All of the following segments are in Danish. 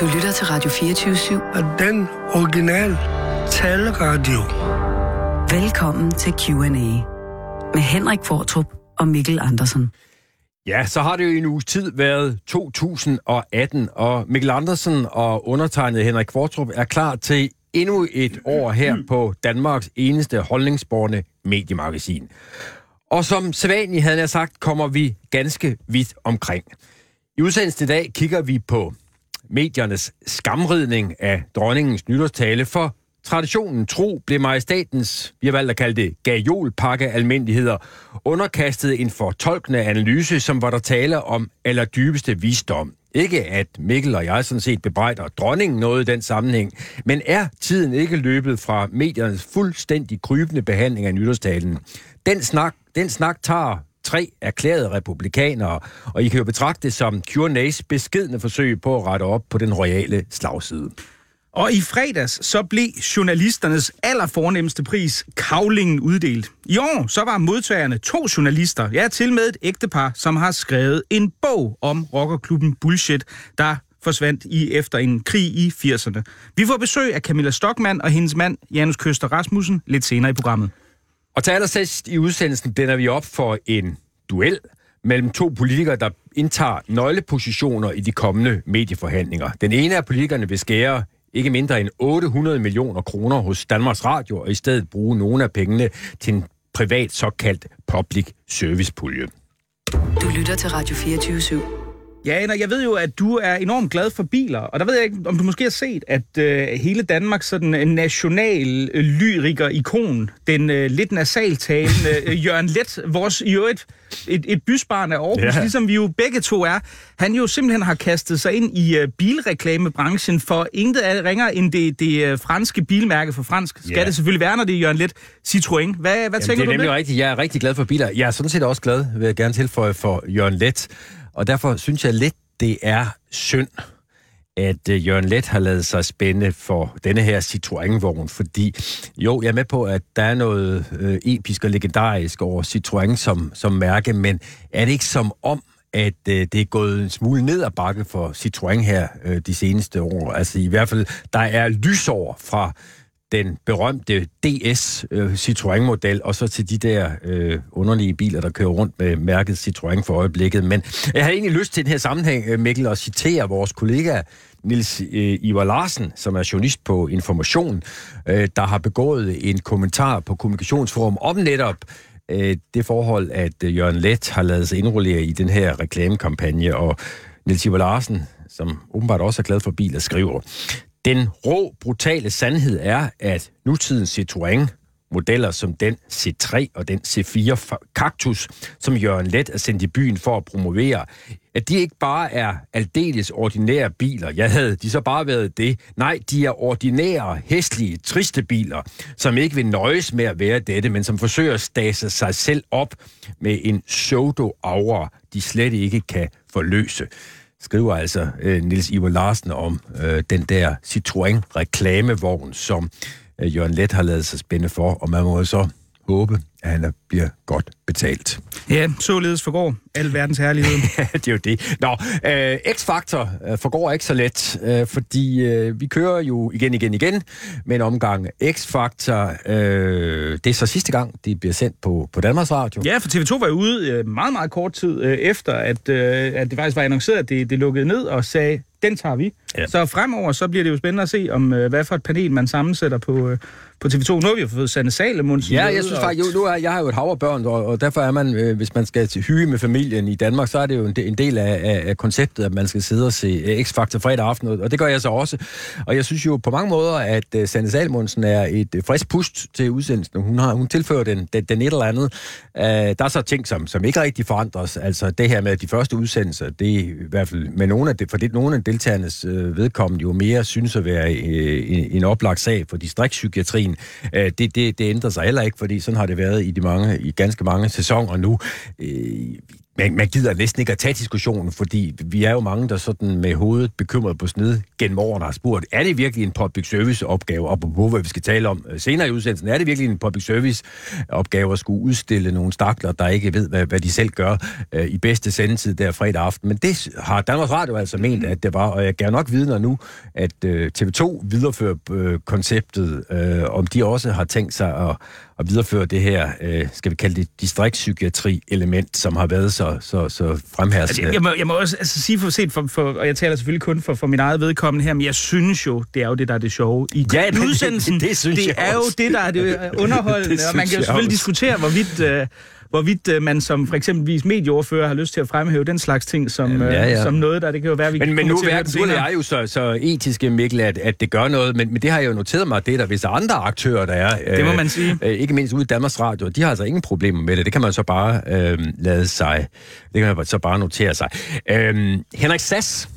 Du lytter til Radio 24-7. Og den original taleradio. Velkommen til Q&A med Henrik Fortrup og Mikkel Andersen. Ja, så har det jo i en uges tid været 2018, og Mikkel Andersen og undertegnet Henrik Fortrup er klar til endnu et år her på Danmarks eneste holdningsborne mediemagasin. Og som sædvanligt havde jeg sagt, kommer vi ganske vidt omkring. I udsendelsen i dag kigger vi på mediernes skamridning af dronningens nytårstale, for traditionen tro blev majestatens, vi har valgt at kalde det gajolpakke almindeligheder, underkastet en fortolkende analyse, som var der tale om allerdybeste visdom. Ikke at Mikkel og jeg sådan set bebrejder dronningen noget i den sammenhæng, men er tiden ikke løbet fra mediernes fuldstændig krybende behandling af nytårstalen? Den snak, den snak tager tre erklærede republikanere, og I kan jo betragte det som Q&A's beskedne forsøg på at rette op på den royale slagside. Og i fredags så blev journalisternes allerfornemmeste pris, Kavlingen, uddelt. I år så var modtagerne to journalister, ja til med et ægtepar, som har skrevet en bog om rockerklubben Bullshit, der forsvandt i efter en krig i 80'erne. Vi får besøg af Camilla Stockmann og hendes mand, Janus Køster Rasmussen, lidt senere i programmet. Og til allersidst i udsendelsen er vi op for en duel mellem to politikere, der indtager nøglepositioner i de kommende medieforhandlinger. Den ene af politikerne vil skære ikke mindre end 800 millioner kroner hos Danmarks Radio, og i stedet bruge nogle af pengene til en privat såkaldt public service pulje. Du lytter til Radio 24 /7. Ja, Anna, jeg ved jo, at du er enormt glad for biler, og der ved jeg ikke, om du måske har set, at øh, hele Danmarks sådan en national øh, lyriker-ikon, den øh, lidt nasaltalende øh, Jørgen Let, vores i øvrigt et, et bysbarn af Aarhus, ja. ligesom vi jo begge to er, han jo simpelthen har kastet sig ind i øh, bilreklamebranchen for intet af ringer end det, det øh, franske bilmærke for fransk. Skal ja. det selvfølgelig være, når det er Jørgen Let Citroën. Hvad, hvad Jamen, tænker det er du nemlig rigtigt. Jeg er rigtig glad for biler. Jeg er sådan set også glad, vil jeg gerne tilføje, for Jørgen Let. Og derfor synes jeg lidt, det er synd, at uh, Jørgen Let har lavet sig spænde for denne her Citroën-vogn, fordi jo, jeg er med på, at der er noget øh, episk og legendarisk over Citroën som, som mærke, men er det ikke som om, at øh, det er gået en smule ned ad bakke for Citroën her øh, de seneste år? Altså i hvert fald, der er lysår fra den berømte DS øh, Citroën-model, og så til de der øh, underlige biler, der kører rundt med mærket Citroën for øjeblikket. Men jeg har egentlig lyst til den her sammenhæng, øh, Mikkel, at citere vores kollega Nils øh, Ivar Larsen, som er journalist på Information, øh, der har begået en kommentar på Kommunikationsforum om netop øh, det forhold, at øh, Jørgen Let har lavet sig indrullere i den her reklamekampagne, og Nils Ivar Larsen, som åbenbart også er glad for biler, skriver, den rå, brutale sandhed er, at nutidens Citroën, modeller som den C3 og den C4 Cactus, som Jørgen Let er sendt i byen for at promovere, at de ikke bare er aldeles ordinære biler. Jeg havde de så bare været det. Nej, de er ordinære, hæslige, triste biler, som ikke vil nøjes med at være dette, men som forsøger at stase sig selv op med en pseudo-aura, de slet ikke kan forløse skriver altså øh, Nils Iver Larsen om øh, den der Citroën-reklamevogn, som øh, Jørgen Let har lavet sig spænde for, og man må så håbe, at han bliver godt betalt. Ja, således forgår al verdens herlighed. det er jo det. Nå, øh, X-Factor øh, forgår ikke så let, øh, fordi øh, vi kører jo igen, igen, igen med en omgang X-Factor. Øh, det er så sidste gang, det bliver sendt på, på Danmarks Radio. Ja, for TV2 var ude øh, meget, meget kort tid øh, efter, at, øh, at det faktisk var annonceret, at det, det lukkede ned og sagde, den tager vi. Ja. Så fremover, så bliver det jo spændende at se, om øh, hvad for et panel man sammensætter på, øh, på TV2. Nu har vi jo fået Sanne Salemunds. Ja, jeg synes faktisk, jo, nu er, jeg har jo et hav af børn, og, og derfor er man, øh, hvis man skal til hygge med familien i Danmark, så er det jo en, en del af, af, af konceptet, at man skal sidde og se uh, X-Factor fredag aften, og det gør jeg så også. Og jeg synes jo på mange måder, at uh, Sanne Salmundsen er et uh, frisk pust til udsendelsen. Hun, har, hun tilfører den, den, den et eller andet. Uh, der er så ting, som, som ikke rigtig forandres. Altså det her med de første udsendelser, det er i hvert fald med nogle af det, for det nogle af deltagernes uh, vedkommende jo mere synes at være uh, en, en oplagt sag for distriktspsykiatrien øh det, det, det ændrer sig heller ikke, fordi sådan har det været i de mange, i ganske mange sæsoner nu. Øh, man, man gider næsten ikke at tage diskussionen, fordi vi er jo mange, der sådan med hovedet bekymret på sned gennem årene har spurgt, er det virkelig en public service opgave, og på hvad vi skal tale om øh, senere i udsendelsen, er det virkelig en public service opgave at skulle udstille nogle stakler, der ikke ved, hvad, hvad de selv gør øh, i bedste sendetid der fredag aften. Men det har Danmarks Radio altså ment, at det var, og jeg gerne nok vidner nu, at øh, TV2 viderefører øh, konceptet, øh, om de også har tænkt sig at at videreføre det her, øh, skal vi kalde det distriktspsykiatri-element, som har været så, så, så fremherskende. Altså, jeg, må, jeg må også altså, sige for set, for, for, og jeg taler selvfølgelig kun for, for min eget vedkommende her, men jeg synes jo, det er jo det, der er det sjove. I ja, det, udsendelsen, det, det, synes det jeg er også. jo det, der er det underholdende, det og man kan jo selvfølgelig også. diskutere, hvorvidt... Øh, hvorvidt øh, man som for eksempelvis medieordfører har lyst til at fremhæve den slags ting som, ja, ja. Øh, som noget, der det kan jo være, vi Men, men nu, er, nu er jeg jo så, så etiske, Mikkel, at, at det gør noget, men, men det har jeg jo noteret mig, det er der visse andre aktører, der er. Det må man sige. Øh, ikke mindst ude i Danmarks Radio, de har altså ingen problemer med det. Det kan man så bare øh, lade sig, det kan man så bare notere sig. Øh, Henrik Sass,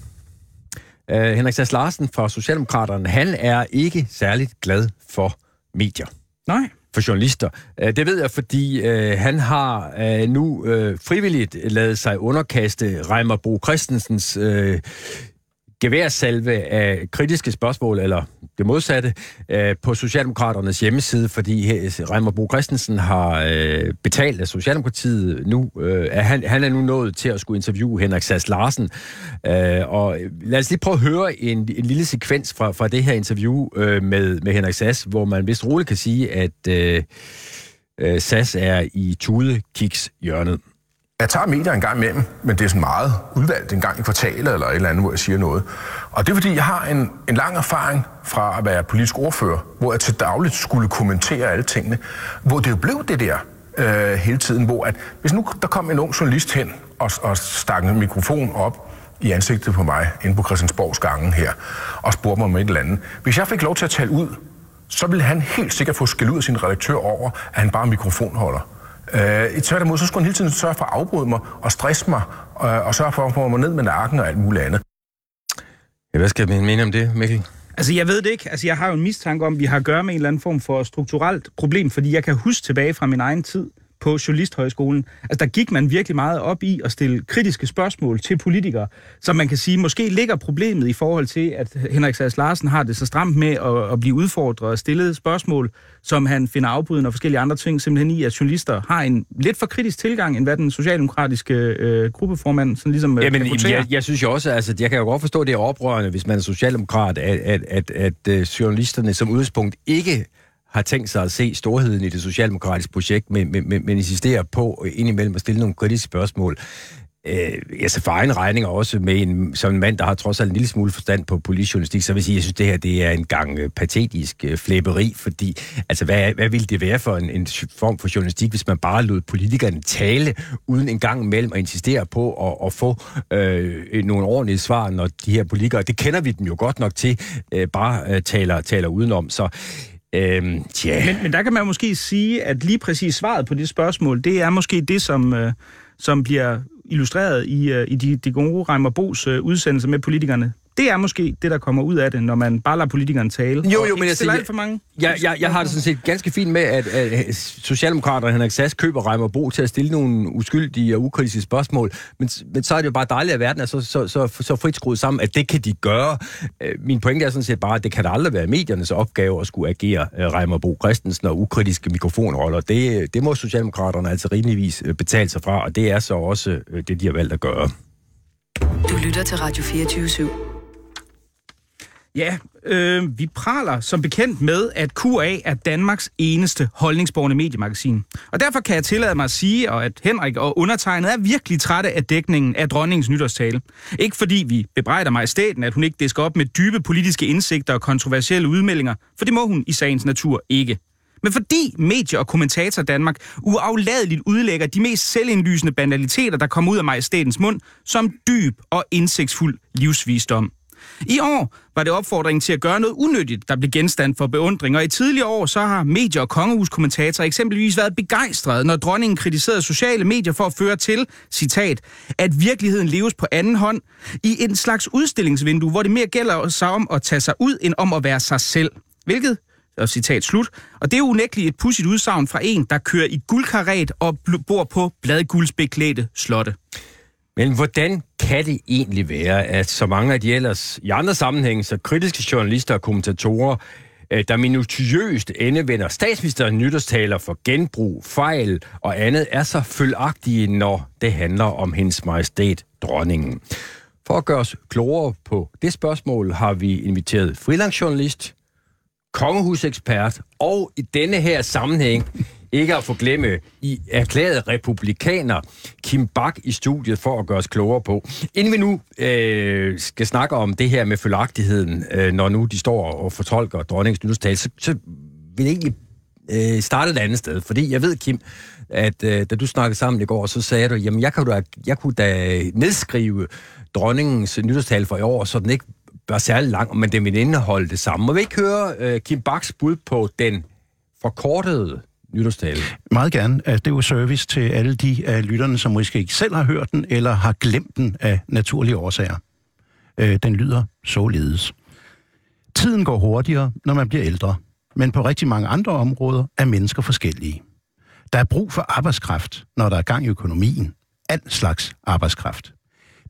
øh, Henrik Sass Larsen fra Socialdemokraterne, han er ikke særligt glad for medier. Nej for journalister. Øh, det ved jeg, fordi øh, han har øh, nu øh, frivilligt lavet sig underkaste Reimer Bo Christensens øh, geværsalve af kritiske spørgsmål, eller det modsatte, øh, på Socialdemokraternes hjemmeside, fordi øh, Reimer Bo Christensen har øh, betalt af Socialdemokratiet nu. Øh, han, han er nu nået til at skulle interviewe Henrik Sass Larsen. Øh, og øh, lad os lige prøve at høre en, en lille sekvens fra, fra det her interview øh, med, med Henrik Sass, hvor man vist roligt kan sige, at øh, øh Sass er i Tude Kiks hjørnet. Jeg tager medier en gang imellem, men det er sådan meget udvalgt en gang i kvartalet eller et eller andet, hvor jeg siger noget. Og det er fordi, jeg har en, en lang erfaring fra at være politisk ordfører, hvor jeg til dagligt skulle kommentere alle tingene, hvor det jo blev det der øh, hele tiden, hvor at hvis nu der kom en ung journalist hen og, og stak en mikrofon op i ansigtet på mig inde på Christiansborgs gangen her, og spurgte mig om et eller andet. Hvis jeg fik lov til at tale ud, så ville han helt sikkert få skæld ud af sin redaktør over, at han bare mikrofonholder. Øh, tværtimod, så skulle han hele tiden sørge for at afbryde mig og stresse mig, øh, og sørge for at få mig ned med nakken og alt muligt andet. Ja, hvad skal man mene om det, Mikkel? Altså, jeg ved det ikke. Altså, jeg har jo en mistanke om, at vi har at gøre med en eller anden form for strukturelt problem, fordi jeg kan huske tilbage fra min egen tid, på Journalisthøjskolen. Altså, der gik man virkelig meget op i at stille kritiske spørgsmål til politikere, så man kan sige, måske ligger problemet i forhold til, at Henrik Sass Larsen har det så stramt med at, at blive udfordret og stillet spørgsmål, som han finder afbrydende og forskellige andre ting, simpelthen i, at journalister har en lidt for kritisk tilgang, end hvad den socialdemokratiske øh, gruppeformand sådan ligesom øh, Jamen, jeg, jeg synes jo også, altså, jeg kan jo godt forstå, at det er oprørende, hvis man er socialdemokrat, at, at, at, at, at journalisterne som udgangspunkt ikke har tænkt sig at se storheden i det socialdemokratiske projekt, men, men, men, men insisterer på indimellem at stille nogle kritiske spørgsmål. Øh, altså for egen regning også med en, som en mand, der har trods alt en lille smule forstand på politijournalistik, så vil jeg sige, at jeg synes, det her det er en gang øh, patetisk øh, flæberi, fordi altså, hvad, hvad ville det være for en, en form for journalistik, hvis man bare lod politikerne tale, uden en gang imellem at insistere på at, at få øh, øh, nogle ordentlige svar, når de her politikere, det kender vi dem jo godt nok til, øh, bare øh, taler, taler udenom. Så Øhm, yeah. men, men der kan man måske sige, at lige præcis svaret på det spørgsmål, det er måske det, som, øh, som bliver illustreret i, øh, i de, de gode Reimer Bos øh, udsendelser med politikerne det er måske det, der kommer ud af det, når man bare lader politikerne tale. Jo, jo, men jeg siger... for mange. Jeg, jeg, jeg har det sådan set ganske fint med, at, at Socialdemokraterne Henrik Sass køber Reimer Bo til at stille nogle uskyldige og ukritiske spørgsmål, men, men så er det jo bare dejligt, at verden er så, så, så, så frit skruet sammen, at det kan de gøre. Øh, min pointe er sådan set bare, at det kan da aldrig være mediernes opgave at skulle agere øh, Reimer Bo Christensen og ukritiske mikrofonroller. Det, det må Socialdemokraterne altså rimeligvis øh, betale sig fra, og det er så også det, de har valgt at gøre. Du lytter til Radio 24 /7. Ja, øh, vi praler som bekendt med, at QA er Danmarks eneste holdningsborgende mediemagasin. Og derfor kan jeg tillade mig at sige, at Henrik og undertegnet er virkelig trætte af dækningen af dronningens nytårstale. Ikke fordi vi bebrejder majestæten, at hun ikke disker op med dybe politiske indsigter og kontroversielle udmeldinger, for det må hun i sagens natur ikke. Men fordi medie- og kommentator Danmark uafladeligt udlægger de mest selvindlysende banaliteter, der kommer ud af majestætens mund, som dyb og indsigtsfuld livsvisdom. I år var det opfordringen til at gøre noget unyttigt, der blev genstand for beundring, og i tidligere år så har medier og kongehuskommentatorer eksempelvis været begejstrede, når dronningen kritiserede sociale medier for at føre til, citat, at virkeligheden leves på anden hånd i en slags udstillingsvindue, hvor det mere gælder sig om at tage sig ud, end om at være sig selv. Hvilket Og citat slut. Og det er unægteligt et pudsigt udsagn fra en, der kører i guldkaret og bor på bladguldsbeklædte slotte. Men hvordan kan det egentlig være, at så mange af de ellers i andre sammenhænge så kritiske journalister og kommentatorer, øh, der minutiøst endevender statsministerens nytårstaler for genbrug, fejl og andet, er så følagtige, når det handler om hendes majestæt, dronningen. For at gøre os klogere på det spørgsmål, har vi inviteret freelancejournalist, kongehusekspert og i denne her sammenhæng ikke at få glemme i erklæret republikaner Kim Bak i studiet for at gøre os klogere på. Inden vi nu øh, skal snakke om det her med følagtigheden, øh, når nu de står og fortolker dronningens nytårstal, så, så vil jeg egentlig øh, starte et andet sted. Fordi jeg ved, Kim, at øh, da du snakkede sammen i går, så sagde du, jamen jeg, kan da, jeg kunne da nedskrive dronningens nytårstal for i år, så den ikke var særlig lang, men den vil indeholde det samme. Må vi ikke høre øh, Kim Baks bud på den forkortede nytårstale? Meget gerne. Det er jo service til alle de af lytterne, som måske ikke selv har hørt den, eller har glemt den af naturlige årsager. Øh, den lyder således. Tiden går hurtigere, når man bliver ældre, men på rigtig mange andre områder er mennesker forskellige. Der er brug for arbejdskraft, når der er gang i økonomien. Alt slags arbejdskraft.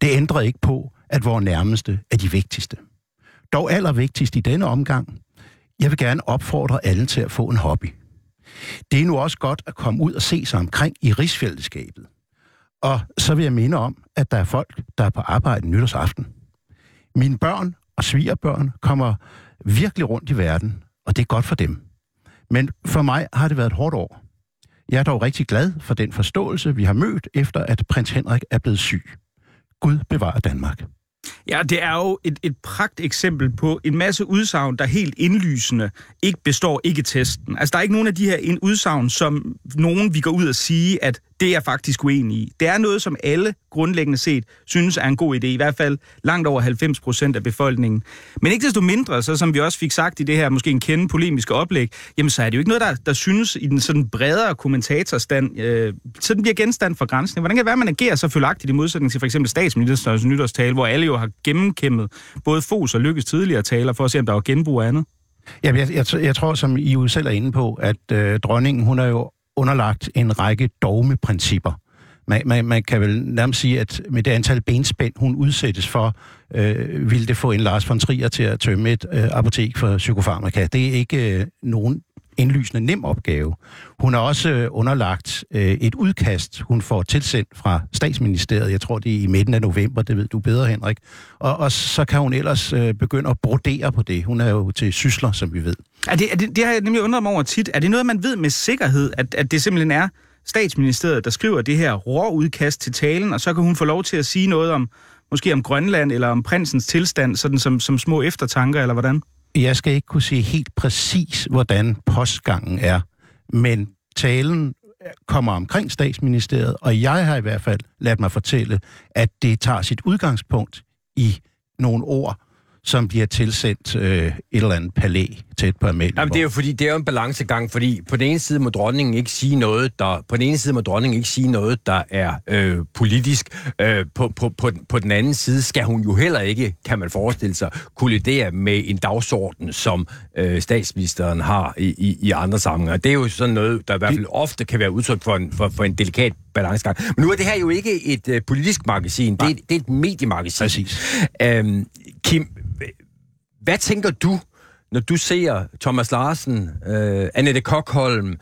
Det ændrer ikke på, at vores nærmeste er de vigtigste. Dog allervigtigst i denne omgang, jeg vil gerne opfordre alle til at få en hobby. Det er nu også godt at komme ud og se sig omkring i rigsfællesskabet. Og så vil jeg minde om, at der er folk, der er på arbejde nytårsaften. Mine børn og svigerbørn kommer virkelig rundt i verden, og det er godt for dem. Men for mig har det været et hårdt år. Jeg er dog rigtig glad for den forståelse, vi har mødt, efter at prins Henrik er blevet syg. Gud bevarer Danmark. Ja, det er jo et, et pragt eksempel på en masse udsagn, der helt indlysende ikke består ikke testen. Altså, der er ikke nogen af de her udsagn, som nogen vi går ud og sige, at det er jeg faktisk uenig i. Det er noget, som alle grundlæggende set synes er en god idé, i hvert fald langt over 90 procent af befolkningen. Men ikke desto mindre, så som vi også fik sagt i det her måske en kende polemiske oplæg, jamen så er det jo ikke noget, der, der synes i den sådan bredere kommentatorstand, øh, så den bliver genstand for grænsning. Hvordan kan det være, at man agerer så følagtigt i modsætning til for eksempel statsministerens nytårstale, hvor alle jo har gennemkæmmet både Fos og Lykkes tidligere taler for at se, om der var genbrug af andet? Jamen, jeg, jeg, jeg tror, som I jo selv er inde på, at øh, dronningen, hun er jo underlagt en række dogmeprincipper. Man, man, man kan vel nærmest sige, at med det antal benspænd, hun udsættes for, øh, ville det få en Lars von Trier til at tømme et øh, apotek for psykofarmaka. Det er ikke øh, nogen indlysende nem opgave. Hun har også øh, underlagt øh, et udkast, hun får tilsendt fra statsministeriet. Jeg tror, det er i midten af november, det ved du bedre, Henrik. Og, og så kan hun ellers øh, begynde at brodere på det. Hun er jo til sysler, som vi ved. Er det, er det, det har jeg nemlig undret mig over tit. Er det noget, man ved med sikkerhed, at, at det simpelthen er statsministeriet, der skriver det her råudkast til talen, og så kan hun få lov til at sige noget om, måske om Grønland eller om prinsens tilstand, sådan som, som små eftertanker, eller hvordan? Jeg skal ikke kunne sige helt præcis, hvordan postgangen er, men talen kommer omkring statsministeriet, og jeg har i hvert fald ladt mig fortælle, at det tager sit udgangspunkt i nogle ord, som bliver tilsendt øh, et eller andet palæ tæt på Amalie. Jamen, det er jo fordi, det er jo en balancegang, fordi på den ene side må dronningen ikke sige noget, der, på den ene side må dronningen ikke sige noget, der er øh, politisk. Øh, på, på, på, på den anden side skal hun jo heller ikke, kan man forestille sig, kollidere med en dagsorden, som øh, statsministeren har i, i, i andre sammenhænge. Det er jo sådan noget, der i hvert fald ofte kan være udtryk for en, for, for en delikat balancegang. Men nu er det her jo ikke et øh, politisk magasin, det er, det er et mediemagasin. Præcis. Øhm, Kim, hvad tænker du, når du ser Thomas Larsen, øh, Annette Kokholm,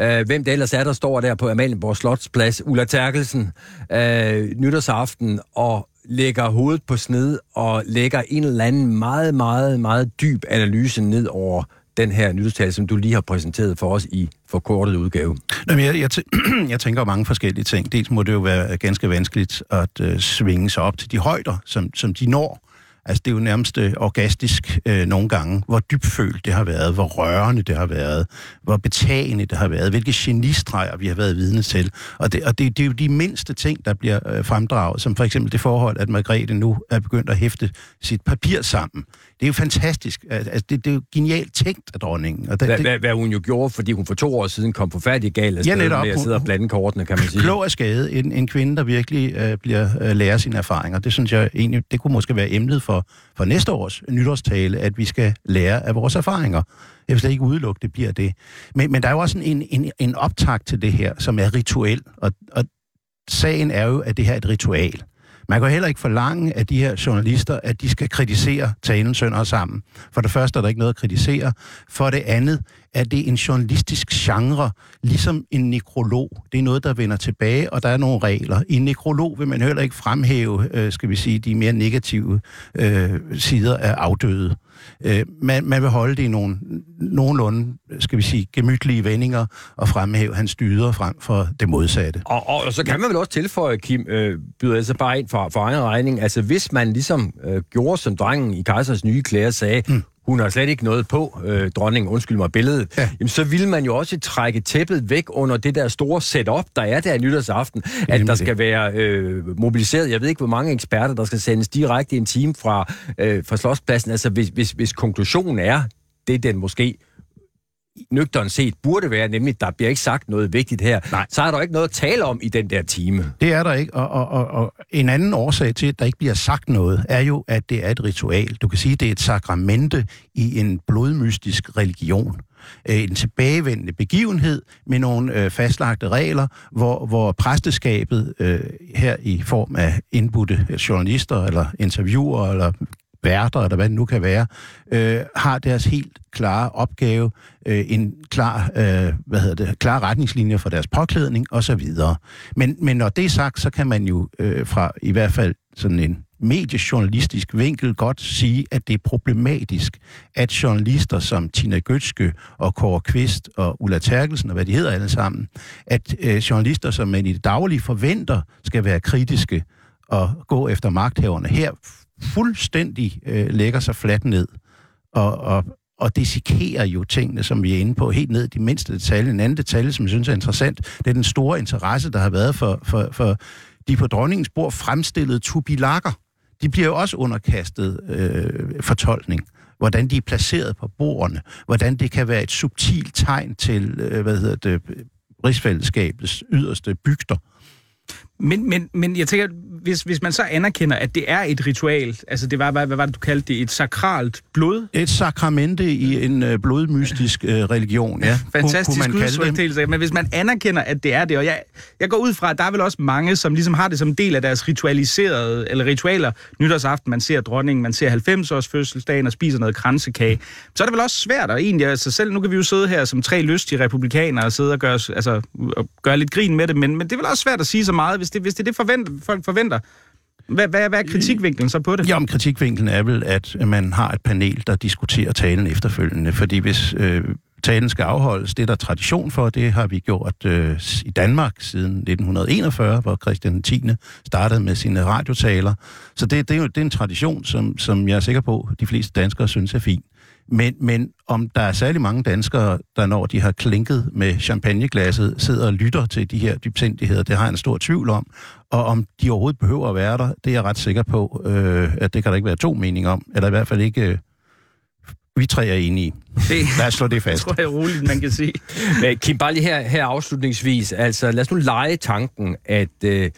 øh, hvem det ellers er, der står der på Amalienborg Slotsplads, Ulla Terkelsen, øh, nytårsaften, og lægger hovedet på sned og lægger en eller anden meget, meget, meget dyb analyse ned over den her nytårstale, som du lige har præsenteret for os i forkortet udgave? Jamen, jeg, jeg, t- jeg tænker mange forskellige ting. Dels må det jo være ganske vanskeligt at øh, svinge sig op til de højder, som, som de når Altså, det er jo nærmest øh, orgastisk øh, nogle gange, hvor dybfølt det har været, hvor rørende det har været, hvor betagende det har været, hvilke genistreger vi har været vidne til. Og det, og det, det er jo de mindste ting, der bliver øh, fremdraget, som for eksempel det forhold, at Margrethe nu er begyndt at hæfte sit papir sammen. Det er jo fantastisk. Altså, det, det er jo genialt tænkt af dronningen. Og det, hvad, det, hvad hun jo gjorde, fordi hun for to år siden kom på færdig galt af ja, netop, med at sidde og blande kortene, kan man sige. Klog af skade. En, en kvinde, der virkelig øh, bliver øh, lærer sine erfaringer. Det synes jeg egentlig, det kunne måske være emnet for for, for næste års nytårstale, at vi skal lære af vores erfaringer. Jeg vil slet ikke udelukke, det bliver det. Men, men der er jo også en, en, en optakt til det her, som er rituel, og, og sagen er jo, at det her er et ritual. Man kan heller ikke forlange af de her journalister, at de skal kritisere talen sønder og sammen. For det første er der ikke noget at kritisere. For det andet er det en journalistisk genre, ligesom en nekrolog. Det er noget, der vender tilbage, og der er nogle regler. I en nekrolog vil man heller ikke fremhæve, øh, skal vi sige, de mere negative øh, sider af afdøde. Øh, man, man vil holde det i nogle nogenlunde, skal vi sige, gemytlige vendinger og fremhæve hans dyder frem for det modsatte. Og, og, og så kan man vel også tilføje, Kim, øh, byder altså bare ind for, for egen regning, altså hvis man ligesom øh, gjorde som drengen i Kejsers nye klæder sagde, mm hun har slet ikke noget på, øh, dronningen, undskyld mig billedet, ja. jamen, så vil man jo også trække tæppet væk under det der store setup, der er der nytårsaften, at der skal være øh, mobiliseret, jeg ved ikke, hvor mange eksperter, der skal sendes direkte en time fra, øh, fra Slotspladsen. Altså, hvis, hvis, hvis konklusionen er, det den måske nøgteren set burde være, nemlig, der bliver ikke sagt noget vigtigt her, Nej. så er der ikke noget at tale om i den der time. Det er der ikke, og, og, og, og en anden årsag til, at der ikke bliver sagt noget, er jo, at det er et ritual. Du kan sige, at det er et sakramente i en blodmystisk religion øh, en tilbagevendende begivenhed med nogle øh, fastlagte regler, hvor, hvor præsteskabet øh, her i form af indbudte journalister eller interviewer eller værter, eller hvad det nu kan være, øh, har deres helt klare opgave, øh, en klar, øh, hvad hedder det, klar retningslinjer for deres påklædning osv. Men, men når det er sagt, så kan man jo øh, fra i hvert fald sådan en mediejournalistisk vinkel godt sige, at det er problematisk, at journalister som Tina Gøtske og Kåre Kvist og Ulla Terkelsen og hvad de hedder alle sammen, at øh, journalister, som man i det daglige forventer, skal være kritiske og gå efter magthaverne. Her fuldstændig øh, lægger sig fladt ned og, og, og dissekerer jo tingene, som vi er inde på, helt ned i de mindste detaljer. En anden detalje, som jeg synes er interessant, det er den store interesse, der har været for, for, for de på dronningens bord fremstillede tubilakker. De bliver jo også underkastet øh, fortolkning hvordan de er placeret på bordene, hvordan det kan være et subtilt tegn til, øh, hvad hedder det, rigsfællesskabets yderste bygder. Men, men, men jeg tænker, hvis, hvis man så anerkender, at det er et ritual, altså det var, hvad, hvad var det, du kaldte det, et sakralt blod? Et sakramente i en øh, blodmystisk øh, religion, ja. Fantastisk kunne, kunne man kalde det. Men hvis man anerkender, at det er det, og jeg, jeg går ud fra, at der er vel også mange, som ligesom har det som del af deres ritualiserede, eller ritualer, nytårsaften, man ser dronningen, man ser 90-års fødselsdagen og spiser noget kransekage, så er det vel også svært at egentlig, altså selv, nu kan vi jo sidde her som tre lystige republikanere og sidde og gøre, altså, og gøre lidt grin med det, men, men det er vel også svært at sige så meget, hvis det, hvis det er det forventer, folk forventer. Hvad, hvad, hvad er kritikvinklen så på det? Jamen, kritikvinklen er vel, at man har et panel, der diskuterer talen efterfølgende. Fordi hvis øh, talen skal afholdes, det er der tradition for, det har vi gjort øh, i Danmark siden 1941, hvor Christian 10. startede med sine radiotaler. Så det, det, er jo det er en tradition, som, som jeg er sikker på, de fleste danskere synes er fin. Men, men om der er særlig mange danskere, der når de har klinket med champagneglasset, sidder og lytter til de her dybsindigheder, det har jeg en stor tvivl om. Og om de overhovedet behøver at være der, det er jeg ret sikker på, øh, at det kan der ikke være to meninger om. Eller i hvert fald ikke... Øh, vi tre er enige. Det, lad os slå det fast. Det tror jeg roligt, man kan sige. Men Kim, bare lige her, her afslutningsvis. Altså, lad os nu lege tanken, at... Øh,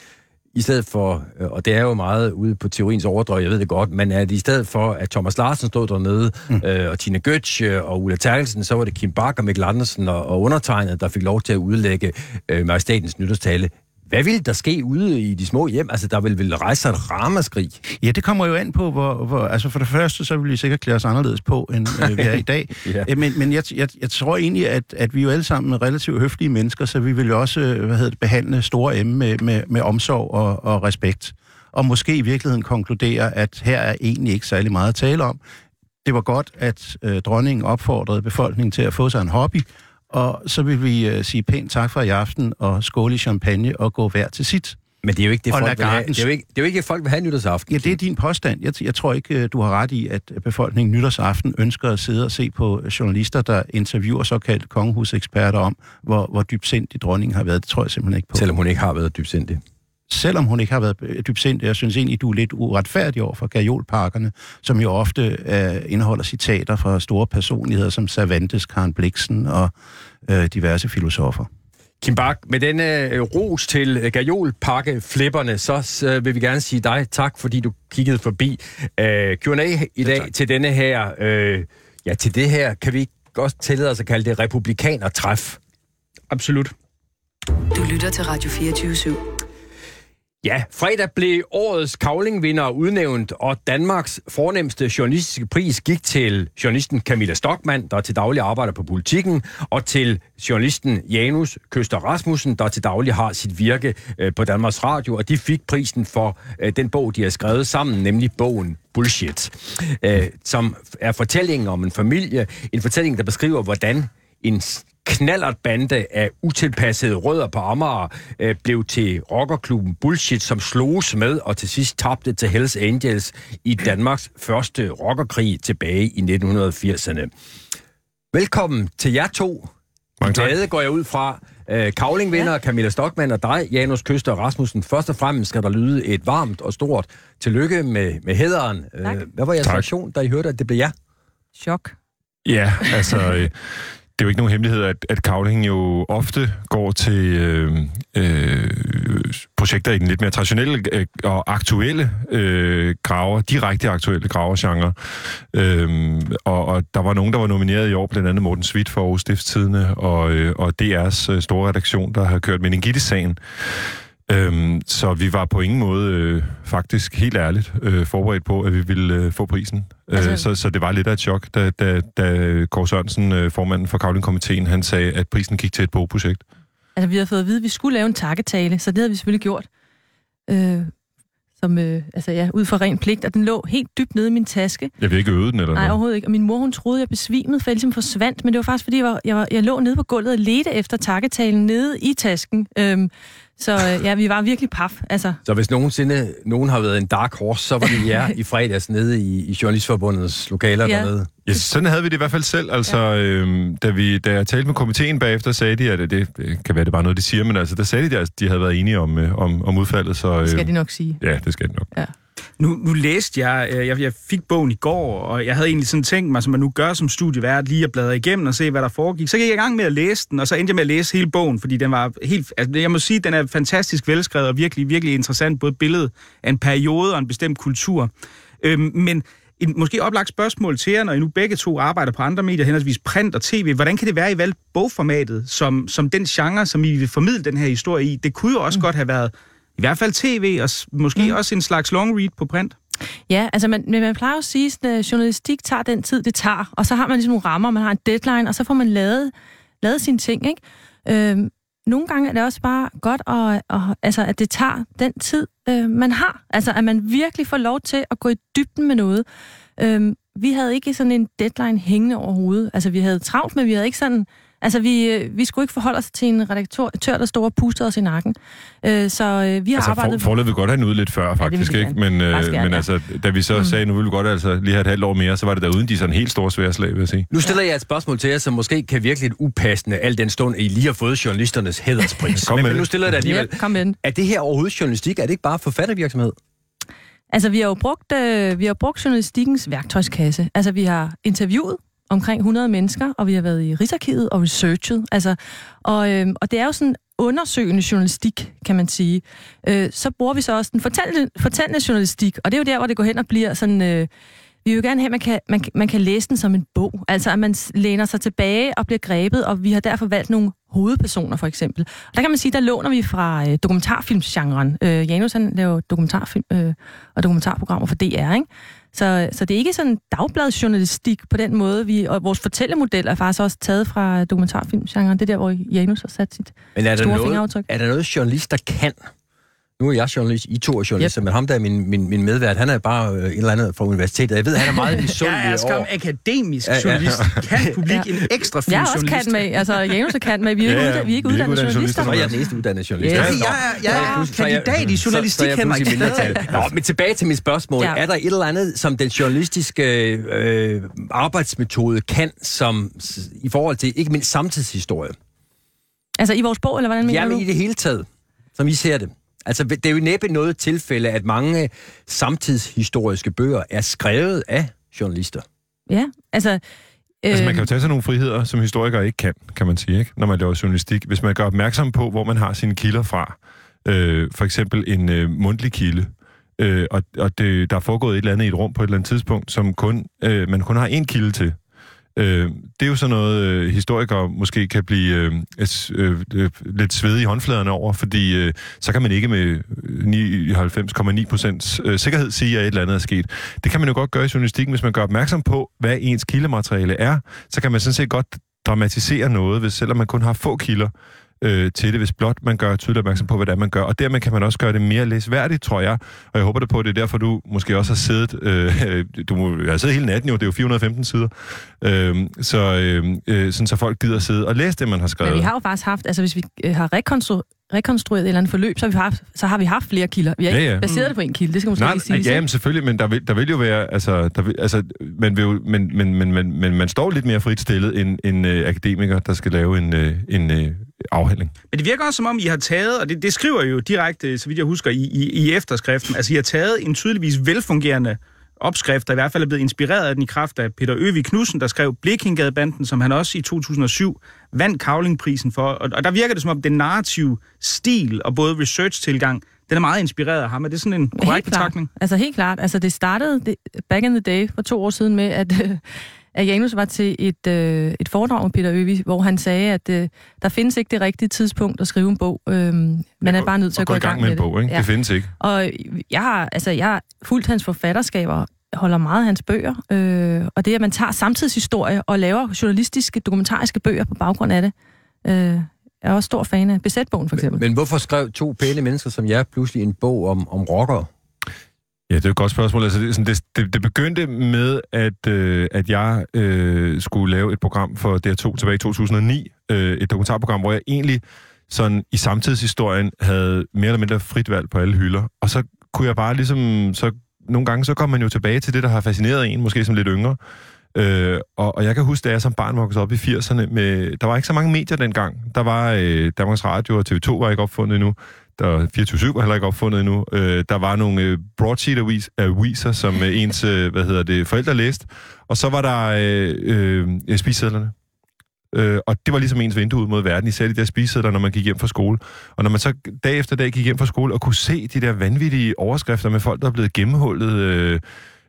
i stedet for, øh, og det er jo meget ude på teoriens overdrev, jeg ved det godt, men at i stedet for, at Thomas Larsen stod dernede, mm. øh, og Tina Götz øh, og Ulla Terkelsen, så var det Kim Bak og Mikkel Andersen og, og undertegnet, der fik lov til at udlægge øh, majestatens nytårstale. Hvad ville der ske ude i de små hjem? Altså, der vil vel rejse sig et ramaskrig? Ja, det kommer jo an på, hvor, hvor... Altså, for det første, så vil vi sikkert klæde os anderledes på, end øh, vi er i dag. ja. Øh, men men jeg, jeg, jeg tror egentlig, at, at vi jo alle sammen er relativt høflige mennesker, så vi vil jo også hvad hedder det, behandle store emne med, med, med omsorg og, og respekt. Og måske i virkeligheden konkludere, at her er egentlig ikke særlig meget at tale om. Det var godt, at øh, dronningen opfordrede befolkningen til at få sig en hobby, og så vil vi uh, sige pænt tak for i aften, og skåle i champagne, og gå hver til sit. Men det er jo ikke det, folk vil have. Det er jo ikke, det er jo ikke folk vil have nytårsaften. Ja, det er din påstand. Jeg, jeg tror ikke, øh, du har ret i, at befolkningen nytårsaften ønsker at sidde og se på journalister, der interviewer såkaldte kongehuseksperter om, hvor, hvor dybsindig dronningen har været. Det tror jeg simpelthen ikke på. Selvom hun ikke har været dybsindig selvom hun ikke har været dybsindig, jeg synes egentlig, du er lidt uretfærdig over for gajolparkerne, som jo ofte uh, indeholder citater fra store personligheder som Cervantes, Karen Bliksen og uh, diverse filosofer. Kim Bak, med denne øh, ros til øh, gajolpakke flipperne, så øh, vil vi gerne sige dig tak, fordi du kiggede forbi øh, Q&A i dag tak. til denne her, øh, ja til det her, kan vi ikke også tillade os at kalde det republikanertræf? Absolut. Du lytter til Radio 24 /7. Ja, fredag blev årets kavlingvinder udnævnt, og Danmarks fornemmeste journalistiske pris gik til journalisten Camilla Stockmann, der til daglig arbejder på politikken, og til journalisten Janus Køster Rasmussen, der til daglig har sit virke øh, på Danmarks Radio, og de fik prisen for øh, den bog, de har skrevet sammen, nemlig bogen Bullshit, øh, som er fortællingen om en familie, en fortælling, der beskriver, hvordan en knallert bande af utilpassede rødder på Amager øh, blev til rockerklubben Bullshit, som sloges med og til sidst tabte til Hells Angels i Danmarks første rockerkrig tilbage i 1980'erne. Velkommen til jer to. Mange tak. Glade går jeg ud fra. Øh, Kavlingvinder, ja. Camilla Stockmann og dig, Janus Køster Rasmussen. Først og fremmest skal der lyde et varmt og stort tillykke med, med hæderen. Tak. Øh, hvad var jeres Tak. reaktion, da I hørte, at det blev jer? Chok. Ja, altså, øh, det er jo ikke nogen hemmelighed, at, at kavling jo ofte går til øh, øh, projekter i den lidt mere traditionelle øh, og aktuelle øh, graver, direkte aktuelle gravergenre. Øh, og, og der var nogen, der var nomineret i år, blandt andet Morten Svit for Aarhus Stiftstidende, og, øh, og DR's øh, store redaktion, der har kørt meningitis-sagen. Øhm, så vi var på ingen måde øh, faktisk helt ærligt øh, forberedt på, at vi ville øh, få prisen. Altså... Altså- Øh, så, så det var lidt af et chok, da, da, da Kåre Sørensen, øh, formanden for Kavlingkomiteen, han sagde, at prisen gik til et bogprojekt. Altså, vi havde fået at vide, at vi skulle lave en takketale, så det havde vi selvfølgelig gjort. Øh, som, øh, altså ja, ud fra ren pligt, og den lå helt dybt nede i min taske. Jeg vil ikke øve den, eller Nej, overhovedet ikke. Og min mor, hun troede, jeg besvimede, for jeg ligesom forsvandt. Men det var faktisk, fordi jeg, var, jeg, var, jeg lå nede på gulvet og ledte efter takketalen nede i tasken. Øhm, så øh, ja, vi var virkelig paf. Altså, Så hvis nogensinde nogen har været en dark horse, så var det jer i fredags nede i, i Journalistforbundets lokaler Ja. dernede. Ja, sådan havde vi det i hvert fald selv. Altså, ja. øhm, da, vi, da jeg talte med komiteen bagefter, sagde de, at det, det kan være, det bare noget, de siger, men altså, der sagde de, at de havde været enige om, øh, om, om udfaldet. Så, det skal øh, de nok sige. Ja, det skal de nok. Nu, nu læste jeg, øh, jeg, jeg fik bogen i går, og jeg havde egentlig sådan tænkt mig, som man nu gør som studievært, lige at bladre igennem og se, hvad der foregik. Så gik jeg i gang med at læse den, og så endte jeg med at læse hele bogen, fordi den var helt, altså, jeg må sige, den er fantastisk velskrevet og virkelig, virkelig interessant, både billedet af en periode og en bestemt kultur. Øhm, men en måske oplagt spørgsmål til jer, når I nu begge to arbejder på andre medier, henholdsvis print og tv. Hvordan kan det være, at I valgte bogformatet som, som den genre, som I vil formidle den her historie i? Det kunne jo også mm. godt have været i hvert fald tv, og måske mm. også en slags long read på print. Ja, altså man, men man plejer jo at sige, at journalistik tager den tid, det tager, og så har man ligesom nogle rammer, man har en deadline, og så får man lavet, lavet sine ting, ikke? Øhm, nogle gange er det også bare godt, at, at, altså, at det tager den tid, øh, man har. Altså, at man virkelig får lov til at gå i dybden med noget. Øhm, vi havde ikke sådan en deadline hængende over hovedet. Altså, vi havde travlt, men vi havde ikke sådan... Altså, vi, øh, vi skulle ikke forholde os til en redaktør, der stod og pustede os i nakken. Øh, så øh, vi har Altså, arbejdet... for, forløbet godt have ud lidt før, vil faktisk, vi ikke? Men, øh, gerne, men ja. altså, da vi så mm. sagde, nu vil vi godt altså lige have et halvt år mere, så var det der uden de sådan helt store svære slag, vil jeg sige. Nu stiller jeg et spørgsmål til jer, som måske kan virke lidt upassende, al den stund, at I lige har fået journalisternes hæderspris. Kom med men, men det. nu stiller jeg det alligevel. Ja, kom med. Er det her overhovedet journalistik? Er det ikke bare forfattervirksomhed? Altså, vi har jo brugt, øh, vi har brugt journalistikkens værktøjskasse. Altså, vi har interviewet omkring 100 mennesker, og vi har været i Rigsarkivet og researchet. Altså, og, øh, og det er jo sådan undersøgende journalistik, kan man sige. Øh, så bruger vi så også den fortællende, fortællende journalistik, og det er jo der, hvor det går hen og bliver sådan... Øh, vi vil jo gerne have, at man kan, man, man kan læse den som en bog. Altså, at man læner sig tilbage og bliver grebet, og vi har derfor valgt nogle hovedpersoner, for eksempel. Og der kan man sige, der låner vi fra øh, dokumentarfilmsgenren. Øh, Janus, han laver dokumentarfilm øh, og dokumentarprogrammer for DR, ikke? Så, så det er ikke sådan dagbladsjournalistik på den måde. Vi, og vores fortællemodel er faktisk også taget fra dokumentarfilmsgenren. Det er der, hvor Janus har sat sit Men er der, store noget, fingeraftryk. er der noget, journalister kan? Nu er jeg journalist, I to er journalister, yep. men ham der er min, min, min medvært, han er bare øh, en eller anden fra universitetet. Jeg ved, han er meget misundelig Jeg er skam over... akademisk Ja, ja. journalist. Kan publik Ja. en ekstra fin Jeg er også journalist? kan med. Altså, Janus er kan med. Vi er ikke, Ja, ja, uddannet, vi er ikke er uddannede uddannede journalister. Så er jeg den eneste uddannede journalist. Nå, Jeg er- jeg er jeg- kandidat i journalistik, så er jeg Henrik. Nå, men tilbage til mit spørgsmål. Ja. Ja. Er der et eller andet, som den journalistiske øh, arbejdsmetode kan, som i forhold til ikke mindst samtidshistorie? Altså i vores bog, eller hvordan mener Jamen du? i det hele taget, som I ser det. Altså, det er jo næppe noget tilfælde, at mange samtidshistoriske bøger er skrevet af journalister. Ja, altså Altså, man kan jo Øh, tage sig nogle friheder, som historikere ikke kan, kan man sige, ikke? når man laver journalistik. Hvis man gør opmærksom på, hvor man har sine kilder fra, øh, for eksempel en øh, mundtlig kilde, øh, og, og det, der er foregået et eller andet i et rum på et eller andet tidspunkt, som kun, øh, man kun har én kilde til. Øh, det er jo sådan noget, øh, historikere måske kan blive øh, øh, øh, lidt svedige i håndfladerne over, fordi øh, så kan man ikke med øh, 99,9 procents øh, sikkerhed sige, at et eller andet er sket. Det kan man jo godt gøre i journalistikken, hvis man gør opmærksom på, hvad ens kildemateriale er, så kan man sådan set godt dramatisere noget, hvis selvom man kun har få kilder øh, til det, hvis blot man gør tydeligt opmærksom på, hvad det er, man gør. Og dermed kan man også gøre det mere læsværdigt, tror jeg. Og jeg håber det på, at det er derfor, du måske også har siddet... Øh, du må, jeg har siddet hele natten jo, det er jo 415 sider. Øh, så, øh, øh, sådan, så folk gider sidde og læse det, man har skrevet. Men vi har jo faktisk haft, altså hvis vi øh, har rekonstru- rekonstrueret et eller andet forløb, så har vi haft, så har vi haft flere kilder. Vi har Ja, ikke ja. baseret det på en kilde, det skal måske Nej, lige sige. ja, men selvfølgelig, men der vil, der vil jo være, altså, der vil, altså man vil jo, men, men, men, men, men man står lidt mere frit stillet end en øh, akademiker, der skal lave en, øh, en øh, afhandling. Men det virker også som om, I har taget, og det, det skriver I jo direkte, så vidt jeg husker, i, i, i efterskriften, altså I har taget en tydeligvis velfungerende opskrift, der i hvert fald er blevet inspireret af den i kraft af Peter Øvig Knudsen, der skrev Blekingadebanden, som han også i 2007 vandt Kavlingprisen for. Og, og der virker det som om, den narrative stil og både research-tilgang, den er meget inspireret af ham. Er det sådan en korrekt betragtning? Altså helt klart. Altså det startede det, back in the day for to år siden med, at, at Janus var til et, øh, et foredrag med Peter Øvig, hvor han sagde, at øh, der findes ikke det rigtige tidspunkt at skrive en bog. Øh, man er bare nødt til at gå i gang med en bog, ikke? Ja. Det findes ikke. Og jeg har, altså, jeg har fulgt hans forfatterskaber, holder meget af hans bøger, øh, og det, at man tager samtidshistorie og laver journalistiske, dokumentariske bøger på baggrund af det, øh, er også stor fan af. Besætbogen, for eksempel. Men hvorfor skrev to pæne mennesker som jeg pludselig en bog om, om rockere? Ja, det er et godt spørgsmål. Altså, det, sådan, det, det, det begyndte med, at, øh, at jeg øh, skulle lave et program for DR2 tilbage i 2009. Øh, et dokumentarprogram, hvor jeg egentlig sådan i samtidshistorien havde mere eller mindre frit valg på alle hylder. Og så kunne jeg bare ligesom... Så nogle gange så kom man jo tilbage til det, der har fascineret en, måske som lidt yngre. Øh, og, og jeg kan huske, da jeg som barn voksede op i 80'erne, med, der var ikke så mange medier dengang. Der var øh, Danmarks Radio og TV2 var ikke opfundet endnu. Der 24-7 var heller ikke opfundet endnu. Øh, der var nogle øh, broadsheet-aviser, som øh, ens øh, hvad hedder det, forældre læste. Og så var der øh, øh, spisedlerne. Øh, og det var ligesom ens vindue ud mod verden, især de der spisedler, når man gik hjem fra skole. Og når man så dag efter dag gik hjem fra skole og kunne se de der vanvittige overskrifter med folk, der er blevet gennemhullet øh,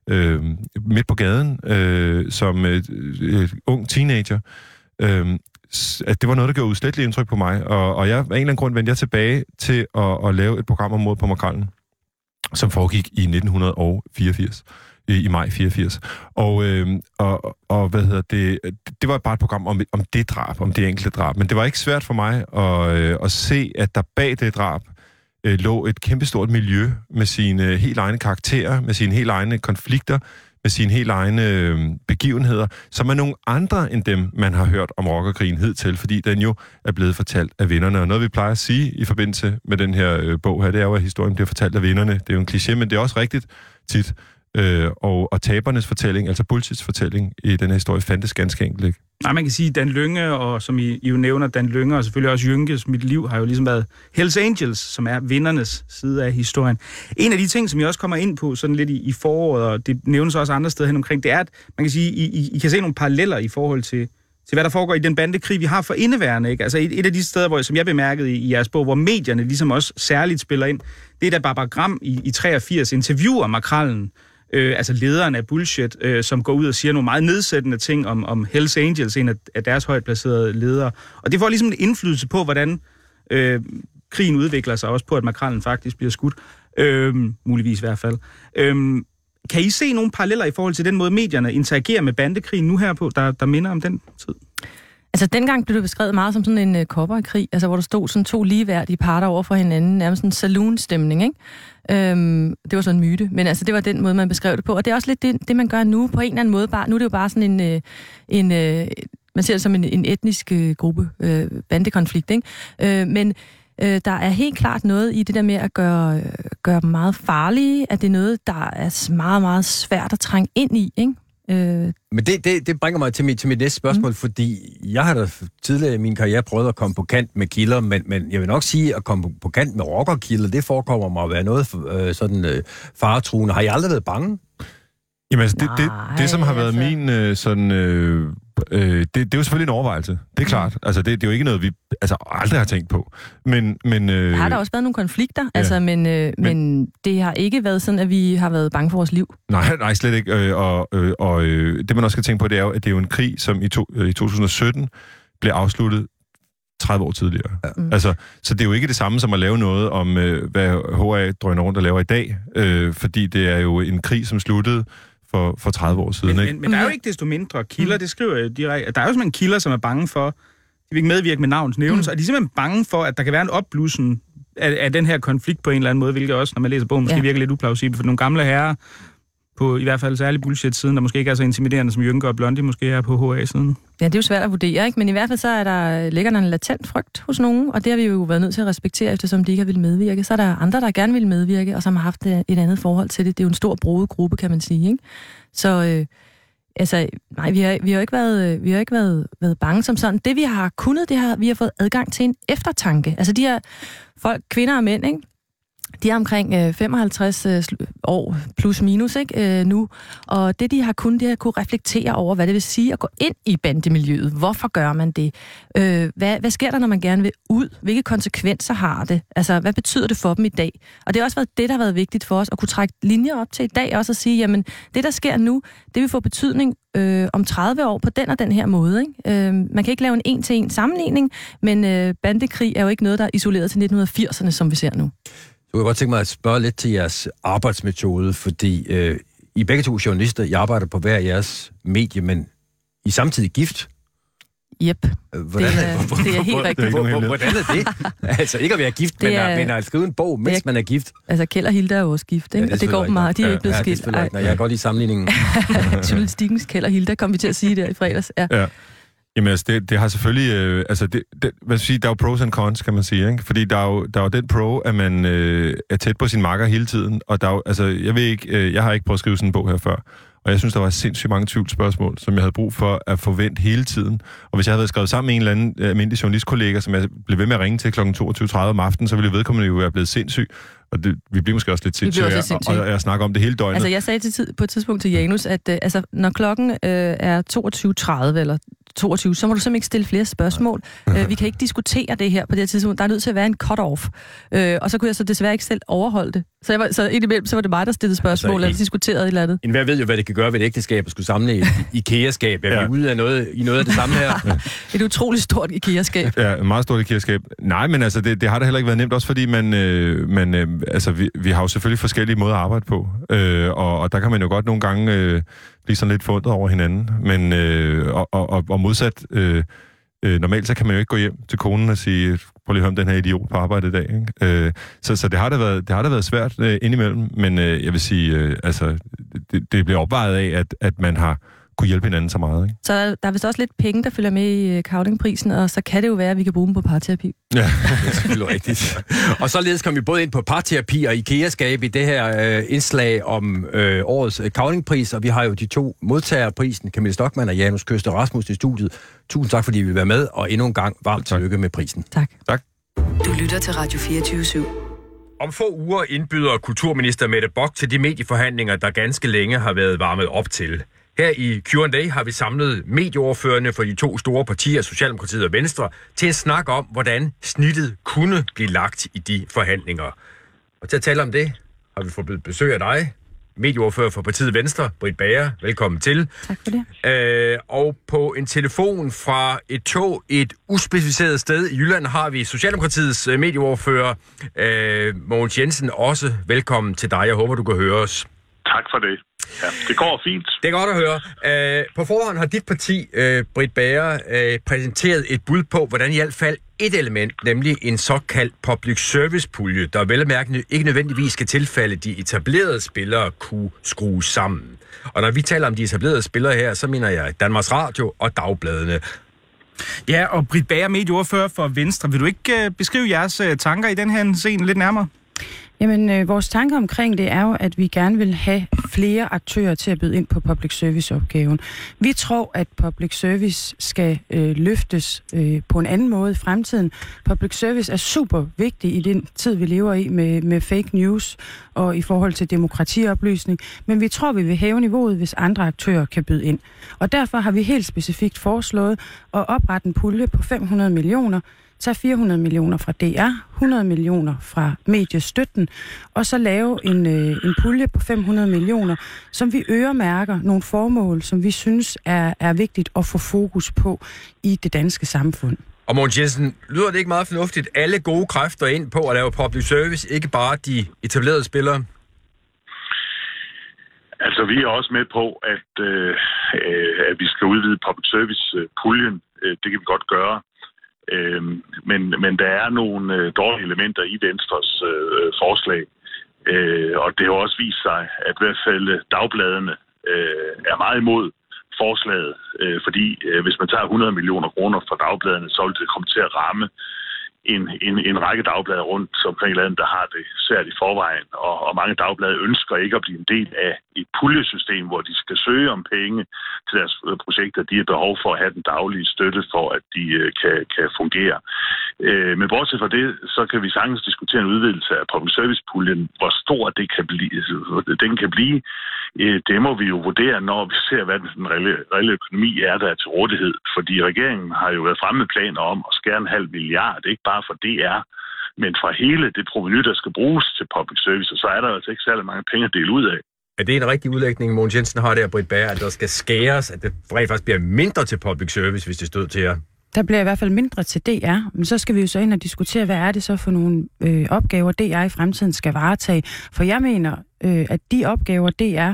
øh, midt på gaden øh, som øh, øh, ung teenager, øh, at det var noget, der gjorde udslætteligt indtryk på mig. Og, og jeg, af en eller anden grund vendte jeg tilbage til at, at lave et program om mod på Makrallen, som foregik i 1984 i, i maj 84. Og, øh, og, og hvad hedder det, det var bare et program om, om det drab, om det enkelte drab. Men det var ikke svært for mig at, øh, at se, at der bag det drab øh, lå et kæmpestort miljø med sine helt egne karakterer, med sine helt egne konflikter, med sine helt egne øh, begivenheder, som er nogle andre end dem, man har hørt om rockerkrigen hidtil, fordi den jo er blevet fortalt af vinderne. Og noget, vi plejer at sige i forbindelse med den her øh, bog her, det er jo, at historien bliver fortalt af vinderne. Det er jo en kliché, men det er også rigtigt tit. Øh, og, og tabernes fortælling, altså bullshits fortælling i den her historie, fandtes ganske enkelt ikke. Nej, man kan sige, Dan Lønge, og som I, I jo nævner, Dan Lønge, og selvfølgelig også Jynkes Mit Liv, har jo ligesom været Hells Angels, som er vindernes side af historien. En af de ting, som jeg også kommer ind på sådan lidt i, i foråret, og det nævnes også andre steder hen omkring, det er, at man kan sige, I, I, I kan se nogle paralleller i forhold til, til, hvad der foregår i den bandekrig, vi har for indeværende. Ikke? Altså et, et af de steder, hvor, som jeg bemærkede i, i jeres bog, hvor medierne ligesom også særligt spiller ind, det er da Barbara Gram i, i 83 interviewer Makrallen, øh, altså lederen af Bullshit, øh, som går ud og siger nogle meget nedsættende ting om, om Hells Angels, en af, af deres højt placerede ledere. Og det får ligesom en indflydelse på, hvordan øh, krigen udvikler sig, også på, at makrallen faktisk bliver skudt. Øh, muligvis i hvert fald. Øh, kan I se nogle paralleller i forhold til den måde, medierne interagerer med bandekrigen nu her på, der, der minder om den tid? Altså, dengang blev det beskrevet meget som sådan en uh, kopperkrig, altså hvor der stod sådan to ligeværdige parter over for hinanden, nærmest sådan en saloon-stemning, ikke? Øhm, det var sådan en myte, men altså, det var den måde, man beskrev det på. Og det er også lidt det, det man gør nu, på en eller anden måde. Bare, nu er det jo bare sådan en... Øh, en øh, man ser det som en, en etnisk øh, gruppe, øh, bandekonflikt, ikke? Øh, men øh, der er helt klart noget i det der med at gøre, øh, gøre dem meget farlige, at det er noget, der er meget, meget svært at trænge ind i, ikke? Øh, Men det, det, det bringer mig til mit, til mit næste spørgsmål, mm. fordi jeg har da tidligere i min karriere prøvet at komme på kant med kilder, men, men jeg vil nok sige, at komme på, kant med rockerkilder, det forekommer mig at være noget øh, sådan øh, faretruende. Har I aldrig været bange? Jamen altså, det, det, Nej, det, som har været altså. min øh, sådan, øh, øh, det, det er jo selvfølgelig en overvejelse. Det er Mm. klart. Altså, det, det er jo ikke noget, vi altså, aldrig har tænkt på. Men, men, øh, Der har der også været nogle konflikter, ja. altså, men, øh, men, men det har ikke været sådan, at vi har været bange for vores liv. Nej, nej, slet ikke. Øh, og øh, og øh, det, man også skal tænke på, det er jo, at det er jo en krig, som i, to, øh, i 2017 blev afsluttet 30 år tidligere. Ja. Mm. Altså, så det er jo ikke det samme som at lave noget om, øh, hvad HA drøner rundt og laver i dag, øh, fordi det er jo en krig, som sluttede for, for 30 år siden. Men, ikke? men, men der er jo ikke desto mindre kilder, det skriver jeg direkte. Der er jo simpelthen kilder, som er bange for, de vil ikke medvirke med navns nævnelse, mm. og de er simpelthen bange for, at der kan være en opblussen af, af den her konflikt på en eller anden måde, hvilket også, når man læser bogen, måske ja. virker lidt uplausibelt, for nogle gamle herrer på i hvert fald særlig bullshit-siden, der måske ikke er så intimiderende som Jynke og Blondie måske er på HA-siden. Ja, det er jo svært at vurdere, ikke? men i hvert fald så er der, ligger der en latent frygt hos nogen, og det har vi jo været nødt til at respektere, eftersom de ikke har ville medvirke. Så er der andre, der gerne vil medvirke, og som har haft øh, et andet forhold til det. Det er jo en stor broet gruppe, kan man sige. Ikke? Så øh, altså, nej, vi har, vi har ikke, været, øh, vi har ikke været, været bange som sådan. Det vi har kunnet, det har, vi har fået adgang til en eftertanke. Altså de her folk, kvinder og mænd, ikke? De er omkring øh, 55 øh, år plus minus ikke, øh, nu, og det de har kunnet, det er at kunne reflektere over, hvad det vil sige at gå ind i bandemiljøet. Hvorfor gør man det? Øh, hvad, hvad sker der, når man gerne vil ud? Hvilke konsekvenser har det? Altså, hvad betyder det for dem i dag? Og det har også været det, der har været vigtigt for os, at kunne trække linjer op til i dag, også at sige, jamen, det der sker nu, det vil få betydning øh, om 30 år på den og den her måde. Ikke? Øh, man kan ikke lave en en-til-en sammenligning, men øh, bandekrig er jo ikke noget, der er isoleret til 1980'erne, som vi ser nu. Kunne jeg godt tænke mig at spørge lidt til jeres arbejdsmetode, fordi øh, I er begge to journalister, I arbejder på hver jeres medie, men I er samtidig gift. Yep. Øh, Hvordan Det er- det er helt rigtigt. Hvor- hvor- Hvordan er det? altså ikke at være gift, Det men, er- at, men at skrive en bog, mens Det er- man er gift. Altså, Kjeld og Hilda er jo også gift, ikke? Ja, Ja, og det går meget. De er jo ikke blevet ja, skilt. Ja, det er jeg kan godt lide sammenligningen. Journalistikkens Kjeld og Hilda kom vi til at sige der i fredags. Ja. Ja. Jamen altså, det, det har selvfølgelig... Øh, altså, det, det, hvad skal sige, der er jo pros and cons, kan man sige. Ikke? Fordi der er, jo, der er jo den pro, at man øh, er tæt på sin makker hele tiden. Og der er jo, altså, jeg ved ikke... Øh, jeg har ikke prøvet at skrive sådan en bog her før. Og jeg synes, der var sindssygt mange tvivlsspørgsmål, som jeg havde brug for at forvente hele tiden. Og hvis jeg havde været skrevet sammen med en eller anden øh, almindelig journalistkollega, som jeg blev ved med at ringe til kl. 22.30 om aftenen, så ville vedkommende jo være blevet sindssyg. Og det, vi bliver måske også lidt sindssyge, også lidt sindssyge. og, og jeg snakker om det hele døgnet. Altså, jeg sagde til tid, på et tidspunkt til Janus, at øh, altså, når klokken øh, er 22.30 eller 22, så må du simpelthen ikke stille flere spørgsmål. Øh, vi kan ikke diskutere det her på det her tidspunkt. Der er nødt til at være en cut-off. Øh, og så kunne jeg så desværre ikke selv overholde det. Så, jeg var, så indimellem, så var det mig, der stillede spørgsmål, Altså, altså, eller i- diskuterede et eller andet. En hver ved jo, hvad det kan gøre ved et ægteskab at skulle samle et IKEA-skab. Er vi Ja. ude af noget, i noget af det samme her? Et utroligt stort IKEA-skab. Ja, et meget stort IKEA-skab. Nej, men altså, det, det har da heller ikke været nemt, også fordi man, øh, man øh, altså, vi, vi har jo selvfølgelig forskellige måder at arbejde på, øh, og, og der kan man jo godt nogle gange øh, blive sådan lidt fundet over hinanden, men øh, og, og, og, og modsat, øh, øh, normalt så kan man jo ikke gå hjem til konen og sige, prøv lige at høre om den her idiot på arbejde i dag. Ikke? Øh, så så det, har da været, det har da været svært øh, indimellem, men øh, jeg vil sige, øh, altså, det, det bliver opvejet af, at, at man har kunne hjælpe hinanden så meget. Ikke? Så der, der er vist også lidt penge, der følger med i øh, Cavlingprisen, og så kan det jo være, at vi kan bruge dem på parterapi. Ja. Det er selvfølgelig rigtigt. Og således kom vi både ind på parterapi og IKEA-skab i det her øh, indslag om øh, årets øh, kavlingpris, og vi har jo de to modtagere af prisen, Camille Stockmann og Janus Køster Rasmussen i studiet. Tusind tak, fordi I vil være med, og endnu en gang varmt Tak. tillykke med prisen. Tak. Du lytter til Radio 24 /7. Om få uger indbyder kulturminister Mette Bock til de medieforhandlinger, der ganske længe har været varmet op til. Her i Q&A har vi samlet medieordførende for de to store partier, Socialdemokratiet og Venstre, til en snak om, hvordan snittet kunne blive lagt i de forhandlinger. Og til at tale om det, har vi fået besøg af dig, medieordfører for partiet Venstre, Britt Bager. Velkommen til. Tak for det. Øh, og på en telefon fra et tog et uspecificeret sted i Jylland har vi Socialdemokratiets øh, medieordfører, øh, Mogens Jensen. Også velkommen til dig. Jeg håber, du kan høre os. Tak for det. Ja, det går fint. Det er godt at høre. Øh, på forhånd har dit parti, øh, Britt Bager, øh, præsenteret et bud på, hvordan i hvert fald et element, nemlig en såkaldt public service pulje, der vel at mærke ikke nødvendigvis skal tilfalde de etablerede spillere, kunne skrues sammen. Og når vi taler om de etablerede spillere her, så mener jeg Danmarks Radio og Dagbladene. Ja, og Britt Bager, medieordfører for Venstre. Vil du ikke øh, beskrive jeres øh, tanker i den her scene lidt nærmere? Jamen, øh, vores tanke omkring det er jo, at vi gerne vil have flere aktører til at byde ind på public service-opgaven. Vi tror, at public service skal øh, løftes øh, på en anden måde i fremtiden. Public service er super vigtig i den tid, vi lever i med, med fake news og i forhold til demokratioplysning, men vi tror, vi vil hæve niveauet, hvis andre aktører kan byde ind. Og derfor har vi helt specifikt foreslået at oprette en pulje på 500 millioner, tage 400 millioner fra DR, 100 millioner fra mediestøtten, og så lave en, øh, en pulje på 500 millioner, som vi øremærker nogle formål, som vi synes er, er vigtigt at få fokus på i det danske samfund. Og Mogens Jensen, lyder det ikke meget fornuftigt, alle gode kræfter ind på at lave public service, ikke bare de etablerede spillere? Altså, vi er også med på, at, øh, at vi skal udvide public service-puljen. Det kan vi godt gøre. Øh, men, men der er nogle øh, dårlige elementer i Venstres øh, forslag. Øh, og det har også vist sig, at i hvert fald dagbladene øh, er meget imod forslaget, øh, fordi øh, hvis man tager 100 millioner kroner fra dagbladene, så vil det komme til at ramme en, en, en række dagblade rundt omkring landet, der har det svært i forvejen, og, og mange dagblade ønsker ikke at blive en del af et puljesystem, hvor de skal søge om penge til deres øh, projekter. De har behov for at have den daglige støtte for, at de øh, kan, kan fungere. Øh, men bortset fra det, så kan vi sagtens diskutere en udvidelse af public service-puljen. Hvor stor det kan blive, den kan blive, Øh, det må vi jo vurdere, når vi ser, hvad den reelle, reelle økonomi er, der er til rådighed. Fordi regeringen har jo været fremme med planer om at skære en halv milliard, ikke bare for DR, men fra hele det proveny, der skal bruges til public service, og så er der altså ikke særlig mange penge at dele ud af. Er det en rigtig udlægning, Mogens Jensen har der, Britt Bager, at der skal skæres, at det rent faktisk bliver mindre til public service, hvis det stod til jer? Der bliver i hvert fald mindre til DR, men så skal vi jo så ind og diskutere, hvad er det så for nogle øh, opgaver, DR i fremtiden skal varetage. For jeg mener, øh, at de opgaver, DR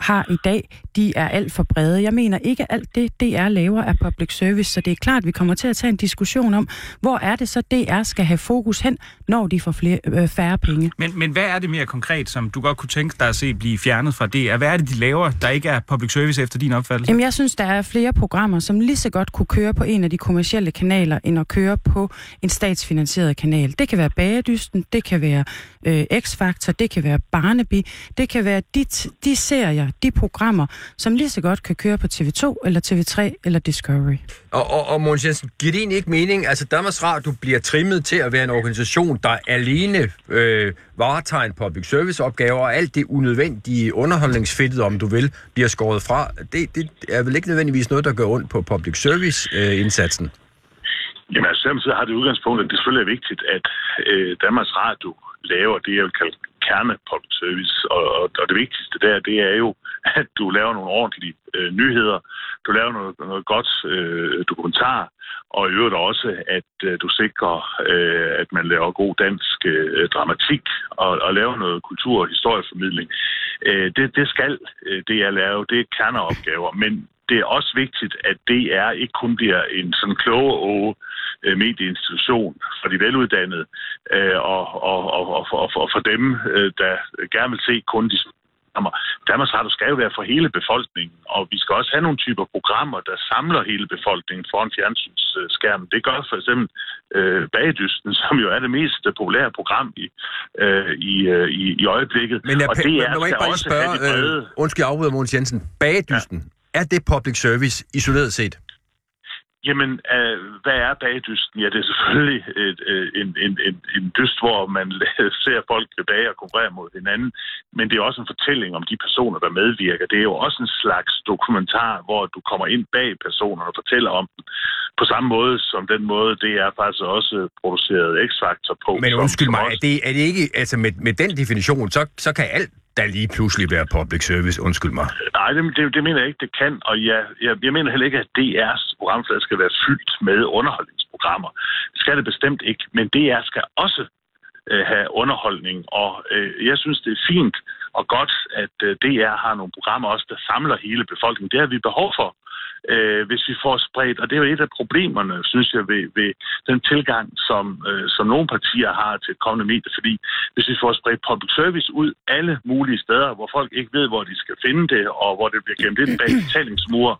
har i dag, de er alt for brede. Jeg mener ikke, at alt det, DR laver, er public service, så det er klart, at vi kommer til at tage en diskussion om, hvor er det så, DR skal have fokus hen, når de får flere, øh, færre penge. Men, men hvad er det mere konkret, som du godt kunne tænke dig at se blive fjernet fra DR? Hvad er det, de laver, der ikke er public service efter din opfattelse? Jamen, jeg synes, der er flere programmer, som lige så godt kunne køre på en af de kommercielle kanaler, end at køre på en statsfinansieret kanal. Det kan være Bagedysten, det kan være øh, X-Factor, det kan være Barnaby, det kan være de, de serier, de programmer, som lige så godt kan køre på TV2 eller TV3 eller Discovery. Og, og, og Måns Jensen, giver det egentlig ikke mening, altså Danmarks Radio bliver trimmet til at være en organisation, der alene øh, varetager en public service opgave, og alt det unødvendige underholdningsfedtet, om du vil, bliver skåret fra. Det, det er vel ikke nødvendigvis noget, der gør ondt på public service-indsatsen? Øh, Jamen altså, samtidig har det udgangspunkt, at det selvfølgelig er vigtigt, at øh, Danmarks Radio laver det, jeg vil kalde kerne public service. Og, og, og det vigtigste der, det er jo, at du laver nogle ordentlige øh, nyheder, du laver noget, noget godt øh, dokumentar, og i øvrigt også, at øh, du sikrer, øh, at man laver god dansk øh, dramatik og, og laver noget kultur- og historieformidling. Øh, det, det skal øh, det, jeg lave, det er kerneopgaver, men det er også vigtigt, at DR ikke kun bliver en sådan kloge og øh, medieinstitution for de veluddannede, øh, og, og, og, og, for, og for dem, øh, der gerne vil se kun de Danmarks Radio skal jo være for hele befolkningen, og vi skal også have nogle typer programmer, der samler hele befolkningen foran fjernsynsskærmen. Det gør for eksempel øh, Bagedysten, som jo er det mest populære program i, øh, i, øh, i, i øjeblikket. Men jeg, og det er, men, skal også spørge, have de brede... øh, undskyld, afbryder Mogens Jensen. Bagedysten, ja. Er det public service isoleret set? Jamen, øh, hvad er bagdysten? Ja, det er selvfølgelig et, øh, en, en, en, en dyst, hvor man ser folk bage og konkurrere mod hinanden, men det er også en fortælling om de personer, der medvirker. Det er jo også en slags dokumentar, hvor du kommer ind bag personerne og fortæller om dem. På samme måde som den måde, det er faktisk også produceret X-Factor på. Men undskyld mig, er, det, er det ikke, altså med, med den definition, så, så kan alt der lige pludselig være public service. Undskyld mig. Nej, det, det, det mener jeg ikke, det kan. Og jeg, jeg, jeg mener heller ikke, at DR's programflade skal være fyldt med underholdningsprogrammer. Det skal det bestemt ikke. Men DR skal også øh, have underholdning. Og øh, jeg synes, det er fint og godt, at øh, DR har nogle programmer også, der samler hele befolkningen. Det har vi behov for øh, hvis vi får spredt, og det er jo et af problemerne, synes jeg, ved, ved den tilgang, som, øh, som nogle partier har til kommende medier, fordi hvis vi får spredt public service ud alle mulige steder, hvor folk ikke ved, hvor de skal finde det, og hvor det bliver gemt ind bag betalingsmure,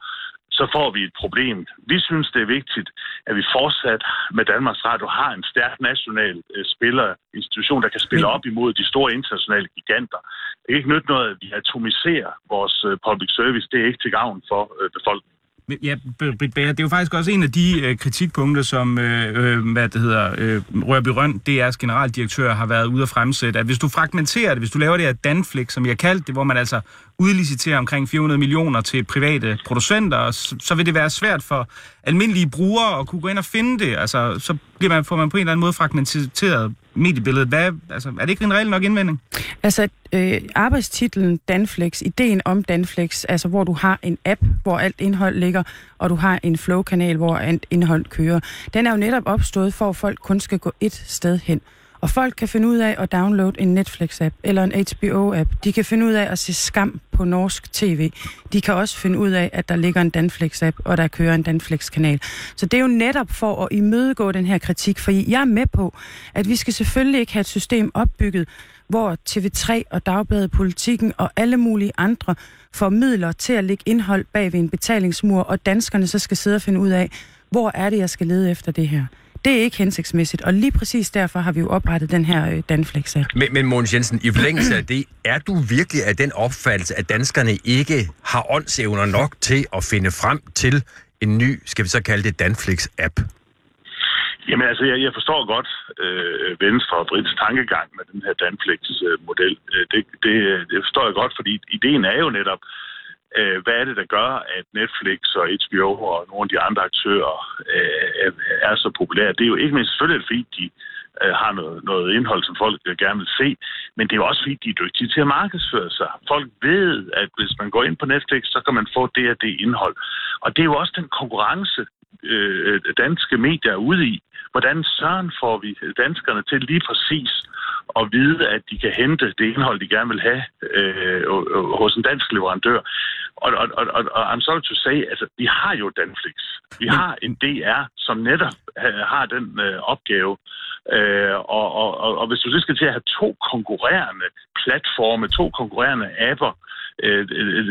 så får vi et problem. Vi synes, det er vigtigt, at vi fortsat med Danmarks Radio har en stærk national øh, spiller, institution, der kan spille op imod de store internationale giganter. Det er ikke nyt noget, at vi atomiserer vores øh, public service. Det er ikke til gavn for øh, befolkningen. Ja, Britt Bager, det er jo faktisk også en af de øh, kritikpunkter, som øh, øh hvad det hedder, øh, Rørby Røn, DR's generaldirektør, har været ude at fremsætte, at hvis du fragmenterer det, hvis du laver det her Danflik, som jeg har kaldt det, hvor man altså udlicitere omkring 400 millioner til private producenter, så, så vil det være svært for almindelige brugere at kunne gå ind og finde det. Altså, så bliver man, får man på en eller anden måde fragmenteret mediebilledet. Hvad, altså, er det ikke en reel nok indvending? Altså, øh, arbejdstitlen Danflex, ideen om Danflex, altså hvor du har en app, hvor alt indhold ligger, og du har en flow-kanal, hvor alt indhold kører, den er jo netop opstået for, at folk kun skal gå et sted hen. Og folk kan finde ud af at downloade en Netflix-app eller en HBO-app. De kan finde ud af at se skam på norsk tv. De kan også finde ud af, at der ligger en Danflex-app, og der kører en Danflex-kanal. Så det er jo netop for at imødegå den her kritik, for jeg er med på, at vi skal selvfølgelig ikke have et system opbygget, hvor TV3 og Dagbladet Politikken og alle mulige andre får midler til at lægge indhold bag ved en betalingsmur, og danskerne så skal sidde og finde ud af, hvor er det, jeg skal lede efter det her. Det er ikke hensigtsmæssigt, og lige præcis derfor har vi jo oprettet den her øh, Danflex. Men, men Mogens Jensen, i forlængelse af det, er du virkelig af den opfattelse, at danskerne ikke har åndsevner nok til at finde frem til en ny, skal vi så kalde det, Danflix-app? Jamen altså, jeg, jeg forstår godt øh, Venstre og Brits tankegang med den her Danflex-model. Øh, det, det, det forstår jeg godt, fordi ideen er jo netop, øh, Øh, hvad er det, der gør, at Netflix og HBO og nogle af de andre aktører øh, er så populære? Det er jo ikke mindst selvfølgelig, fordi de øh, har noget, noget indhold, som folk øh, gerne vil se, men det er jo også fordi, de er dygtige til at markedsføre sig. Folk ved, at hvis man går ind på Netflix, så kan man få det og det indhold. Og det er jo også den konkurrence, øh, øh danske medier er ude i. Hvordan søren får vi danskerne til lige præcis at vide, at de kan hente det indhold, de gerne vil have øh, hos en dansk leverandør. Og, og, og, og, og I'm sorry to say, altså, vi har jo Danflix. Vi har en DR, som netop har den øh, opgave. Øh, og, og, og, og hvis du så skal til at have to konkurrerende platforme, to konkurrerende apper, øh,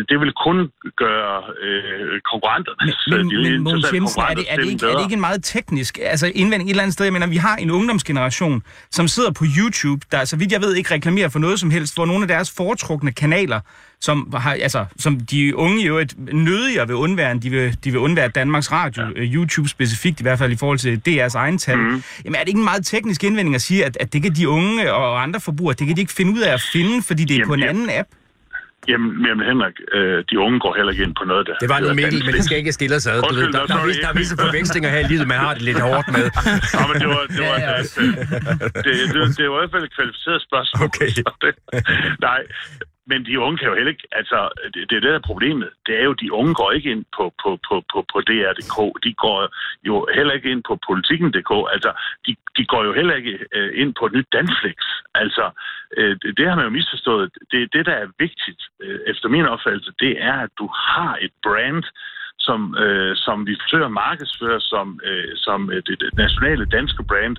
det vil kun gøre øh, konkurrenterne. Men, men, men Måns Jensen, er det, er, det ikke, er det ikke en meget teknisk altså indvending et eller andet sted? Jeg mener, vi har en ungdomsgeneration, som sidder på YouTube, der så vidt jeg ved ikke reklamerer for noget som helst, hvor nogle af deres foretrukne kanaler, som, har, altså, som de unge jo et nødigere vil undvære, de vil, de vil undvære Danmarks Radio, ja. YouTube specifikt, i hvert fald i forhold til DR's egen tal. Mm. Jamen er det ikke en meget teknisk indvending at sige, at, at det kan de unge og andre forbrugere, det kan de ikke finde ud af at finde, fordi det er Jamen, på en ja. anden app? Jamen, jamen Henrik, øh, de unge går heller ikke ind på noget, der... Det var en Mikkel, men det skal ikke skille os ad. Du ved, der, der, er, der er visse forvekslinger her i livet, man har det lidt hårdt med. Nå, men det var, det var, ja, ja. Det, det, det, det, var i hvert fald et kvalificeret spørgsmål. Okay. nej, men de unge kan jo heller ikke, altså, det, det er det, der er problemet. Det er jo, de unge går ikke ind på, på, på, på, på DR.dk. De går jo heller ikke ind på politikken.dk. Altså, de, de går jo heller ikke øh, ind på et nyt Danflix. Altså, øh, det, det har man jo misforstået. Det, det, der er vigtigt, øh, efter min opfattelse, det er, at du har et brand, som, øh, som vi forsøger at markedsføre som, øh, som øh, det, det nationale danske brand.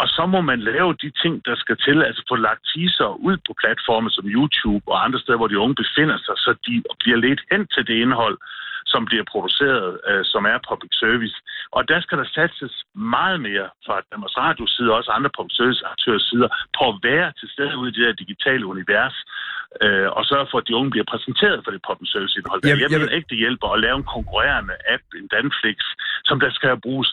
Og så må man lave de ting, der skal til, altså få lagt teaser ud på platforme som YouTube og andre steder, hvor de unge befinder sig, så de bliver lidt hen til det indhold, som bliver produceret, øh, som er public service. Og der skal der satses meget mere fra Danmarks Radio side og også andre public service aktører sider på at være til stede ude i det der digitale univers øh, og sørge for, at de unge bliver præsenteret for det public service indhold. Jeg, jeg vil ikke det hjælper at lave en konkurrerende app, en Danflix, som der skal bruges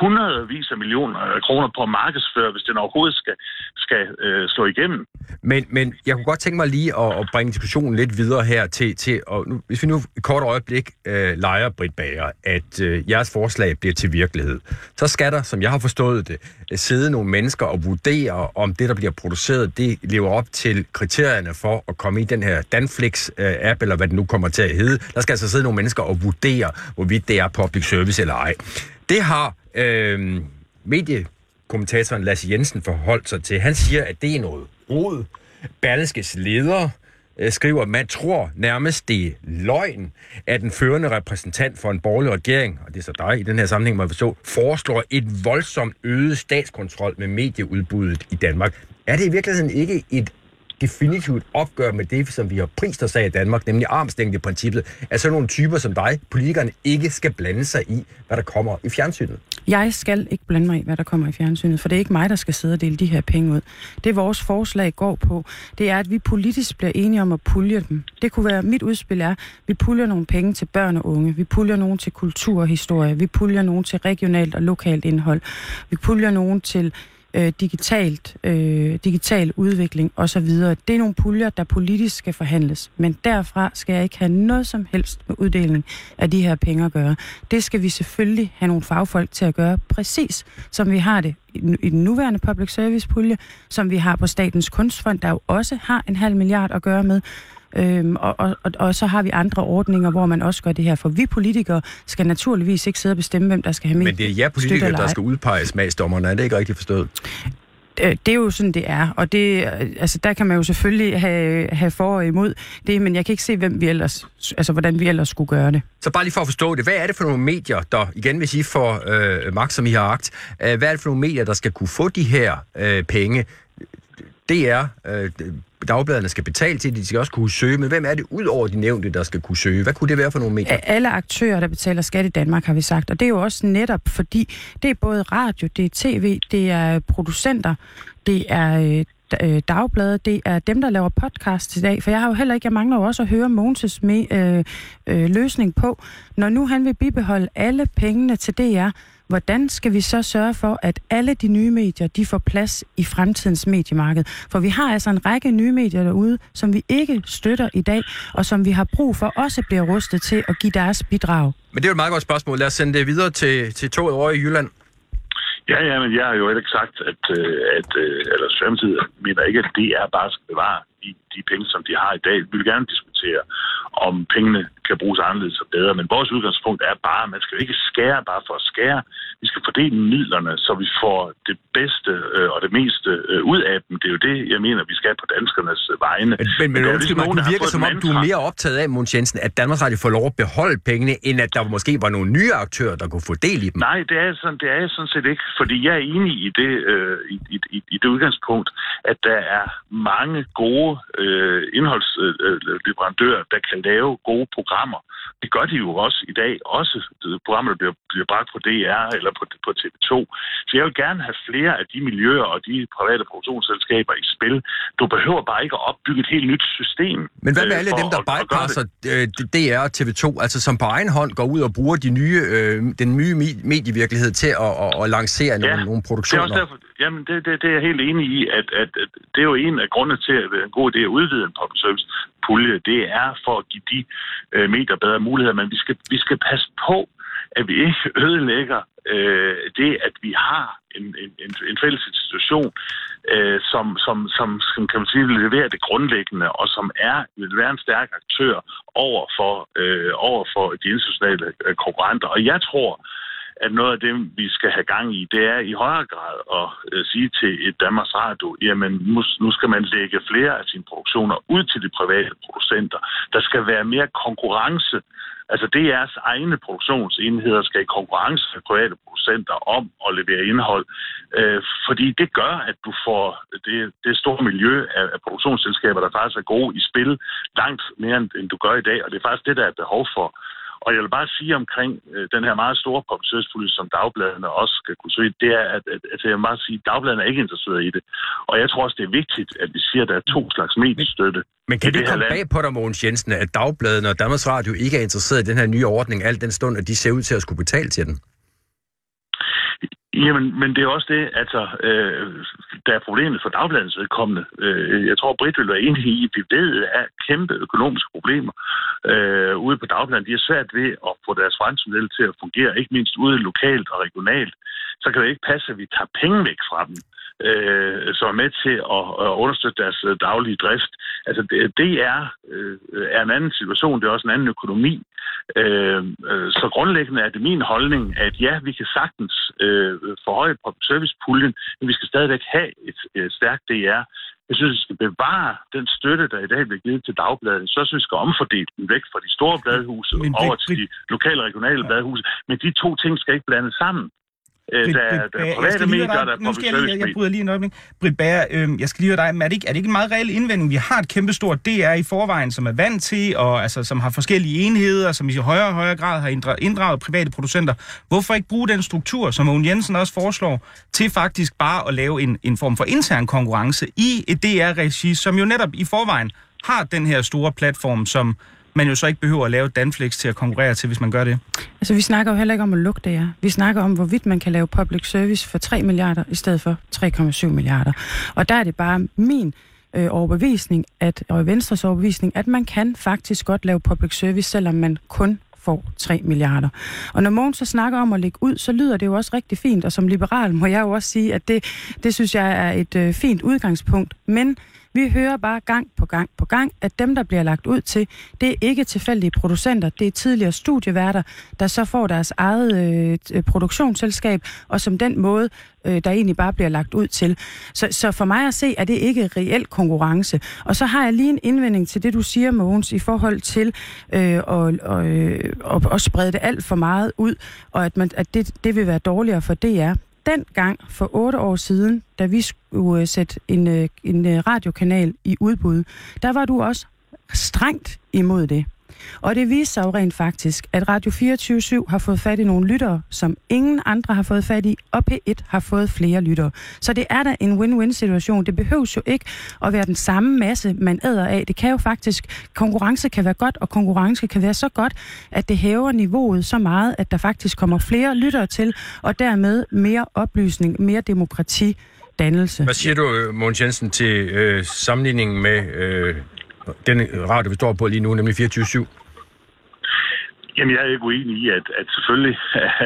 hundredvis af millioner af kroner på at markedsføre, hvis den overhovedet skal, skal øh, slå igennem. Men, men jeg kunne godt tænke mig lige at, at bringe diskussionen lidt videre her til, til og nu, hvis vi nu et kort øjeblik øh, leger Britt Bager, at øh, jeres forslag bliver til virkelighed, så skal der, som jeg har forstået det, øh, sidde nogle mennesker og vurdere, om det, der bliver produceret, det lever op til kriterierne for at komme i den her Danflix-app, øh, eller hvad det nu kommer til at hedde. Der skal altså sidde nogle mennesker og vurdere, hvorvidt det er public service eller ej. Det har øh, mediekommentatoren Lasse Jensen forholdt sig til. Han siger, at det er noget rod. Berleskes leder øh, skriver, at man tror nærmest det er løgn, at den førende repræsentant for en borgerlig regering, og det er så dig i den her sammenhæng, man forstå, foreslår et voldsomt øget statskontrol med medieudbuddet i Danmark. Er det i virkeligheden ikke et definitivt opgør med det, som vi har prist os af i Danmark, nemlig armslængdeprincippet, at sådan nogle typer som dig, politikerne, ikke skal blande sig i, hvad der kommer i fjernsynet? Jeg skal ikke blande mig i, hvad der kommer i fjernsynet, for det er ikke mig, der skal sidde og dele de her penge ud. Det vores forslag går på, det er, at vi politisk bliver enige om at pulje dem. Det kunne være, mit udspil er, vi puljer nogle penge til børn og unge, vi puljer nogle til kultur og historie, vi puljer nogle til regionalt og lokalt indhold, vi puljer nogle til øh, digitalt, øh, digital udvikling osv. Det er nogle puljer, der politisk skal forhandles, men derfra skal jeg ikke have noget som helst med uddelingen af de her penge at gøre. Det skal vi selvfølgelig have nogle fagfolk til at gøre, præcis som vi har det i i den nuværende public service pulje, som vi har på Statens Kunstfond, der jo også har en halv milliard at gøre med. Øhm, og, og, og, så har vi andre ordninger, hvor man også gør det her. For vi politikere skal naturligvis ikke sidde og bestemme, hvem der skal have mest Men det er jer politikere, der skal udpege smagsdommerne. Er det ikke rigtigt forstået? Øh, det er jo sådan, det er. Og det, øh, altså, der kan man jo selvfølgelig have, have for og imod det, men jeg kan ikke se, hvem vi ellers, altså, hvordan vi ellers skulle gøre det. Så bare lige for at forstå det, hvad er det for nogle medier, der, igen hvis I får øh, magt, som I har agt, øh, hvad er det for nogle medier, der skal kunne få de her øh, penge? DR, øh, dagbladene skal betale til, de skal også kunne søge, men hvem er det ud over de nævnte, der skal kunne søge? Hvad kunne det være for nogle medier? Alle aktører, der betaler skat i Danmark, har vi sagt. Og det er jo også netop, fordi det er både radio, det er tv, det er producenter, det er øh, øh, dagblade, det er dem, der laver podcast i dag. For jeg har jo heller ikke, jeg mangler jo også at høre Mogens med, øh, øh, løsning på, når nu han vil bibeholde alle pengene til DR, hvordan skal vi så sørge for, at alle de nye medier, de får plads i fremtidens mediemarked? For vi har altså en række nye medier derude, som vi ikke støtter i dag, og som vi har brug for også bliver rustet til at give deres bidrag. Men det er jo et meget godt spørgsmål. Lad os sende det videre til, til toget over i Jylland. Ja, ja, men jeg har jo heller ikke sagt, at, øh, at øh, eller Socialdemokratiet mener ikke, at det er bare skal bevare de, de penge, som de har i dag. Vi vil gerne diskutere, om pengene kan bruges anderledes og bedre. Men vores udgangspunkt er bare, at man skal jo ikke skære bare for at skære. Vi skal fordele midlerne, så vi får det bedste øh, og det meste øh, ud af dem. Det er jo det, jeg mener, vi skal på danskernes øh, vegne. Men, men, men undskyld ligesom mig, har virker som om, du er mere optaget af, Måns Jensen, at Danmarks Radio får lov at beholde pengene, end at der måske var nogle nye aktører, der kunne få del i dem. Nej, det er, sådan, det er jeg sådan set ikke, fordi jeg er enig i det, øh, i, i, i, i det udgangspunkt, at der er mange gode øh, indholdsleverandører, der kan lave gode programmer. Det gør de jo også i dag, også øh, programmer, der bliver, bliver bragt på DR eller på, på TV2. Så jeg vil gerne have flere af de miljøer og de private produktionsselskaber i spil. Du behøver bare ikke at opbygge et helt nyt system. Men hvad med øh, alle dem, der bypasser øh, DR og TV2, altså som på egen hånd går ud og bruger de nye, øh, den nye me- medievirkelighed til at, at, at lancere nogle, nogle Det er produktioner? også derfor, jamen det, det, det er jeg helt enig i, at, at, at det er jo en af grundene til, at det er en god idé at udvide en public service pulje. Det er for at give de øh, medier bedre muligheder, men vi skal, vi skal passe på, at vi ikke ødelægger øh, det, at vi har en, en, en, en fælles institution, øh, som, som, som, som kan man sige, leverer det grundlæggende, og som er, vil være en stærk aktør over for, øh, over for de internationale øh, konkurrenter. Og jeg tror, at noget af det, vi skal have gang i, det er i højere grad at øh, sige til et Danmarks Radio, jamen nu, nu skal man lægge flere af sine produktioner ud til de private producenter. Der skal være mere konkurrence. Altså DR's egne produktionsenheder skal i konkurrence med private producenter om at levere indhold. Øh, fordi det gør, at du får det, det store miljø af, af produktionsselskaber, der faktisk er gode i spil, langt mere end, end du gør i dag. Og det er faktisk det, der er behov for. Og jeg vil bare sige omkring øh, den her meget store public service pulje, som dagbladene også skal kunne søge, det er, at, at, at jeg vil bare sige, at dagbladene er ikke interesseret i det. Og jeg tror også, det er vigtigt, at vi siger, at der er to slags mediestøtte. Men kan det her komme land. bag på dig, Mogens Jensen, at dagbladene og Danmarks Radio ikke er interesseret i den her nye ordning, alt den stund, at de ser ud til at skulle betale til den? Jamen, men det er også det, altså, øh, der er problemet for dagbladens vedkommende. Øh, jeg tror, Britt vil være enig i, at vi ved, at er kæmpe økonomiske problemer øh, ude på dagbladet. De er svært ved at få deres forretningsmodel til at fungere, ikke mindst ude lokalt og regionalt. Så kan det ikke passe, at vi tager penge væk fra dem øh, som er med til at, at understøtte deres daglige drift. Altså det, det er, øh, er en anden situation, det er også en anden økonomi. Øh, øh, så grundlæggende er det min holdning, at ja, vi kan sagtens øh, forhøje public service-puljen, men vi skal stadigvæk have et, et stærkt DR. Jeg synes, vi skal bevare den støtte, der i dag bliver givet til dagbladene. Så synes vi skal omfordele den væk fra de store bladhuse Men- over til de lokale og regionale bladhuse. Men de to ting skal ikke blandes sammen. Øh, der, er- der er private medier, der er nu skal jeg, lige, jeg, bryder lige en øjeblik. Britt Bager, øh, jeg skal lige høre dig, men er det, ikke, er det ikke en meget reel indvending? Vi har et kæmpestort DR i forvejen, som er vant til, og altså, som har forskellige enheder, som i højere og højere grad har inddraget, inddraget private producenter. Hvorfor ikke bruge den struktur, som Owen Jensen også foreslår, til faktisk bare at lave en, en form for intern konkurrence i et DR-regi, som jo netop i forvejen har den her store platform, som man jo så ikke behøver at lave Danflex til at konkurrere til, hvis man gør det. Altså, vi snakker jo heller ikke om at lukke det her. Vi snakker om, hvorvidt man kan lave public service for 3 milliarder i stedet for 3,7 milliarder. Og der er det bare min øh, overbevisning, at, og Venstres overbevisning, at man kan faktisk godt lave public service, selvom man kun får 3 milliarder. Og når Mogens så snakker om at lægge ud, så lyder det jo også rigtig fint, og som liberal må jeg jo også sige, at det, det synes jeg er et øh, fint udgangspunkt. Men vi hører bare gang på gang på gang, at dem, der bliver lagt ud til, det er ikke tilfældige producenter, det er tidligere studieværter, der så får deres eget øh, produktionsselskab, og som den måde, øh, der egentlig bare bliver lagt ud til. Så, så for mig at se, er det ikke reel konkurrence. Og så har jeg lige en indvending til det, du siger, Mogens, i forhold til øh, og, og, øh, og, og sprede det alt for meget ud, og at, man, at det, det vil være dårligere for DR dengang for otte år siden, da vi skulle øh, sætte en, øh, en øh, radiokanal i udbud, der var du også strengt imod det. Og det viste sig jo rent faktisk, at Radio 24 har fået fat i nogle lyttere, som ingen andre har fået fat i, og P1 har fået flere lyttere. Så det er da en win-win situation. Det behøves jo ikke at være den samme masse, man æder af. Det kan jo faktisk, konkurrence kan være godt, og konkurrence kan være så godt, at det hæver niveauet så meget, at der faktisk kommer flere lyttere til, og dermed mere oplysning, mere demokrati, dannelse. Hvad siger du, øh, Mogens Jensen, til øh, sammenligningen med øh, den øh, radio, vi står på lige nu, nemlig 24-7? Jamen, jeg er ikke uenig i, at, at selvfølgelig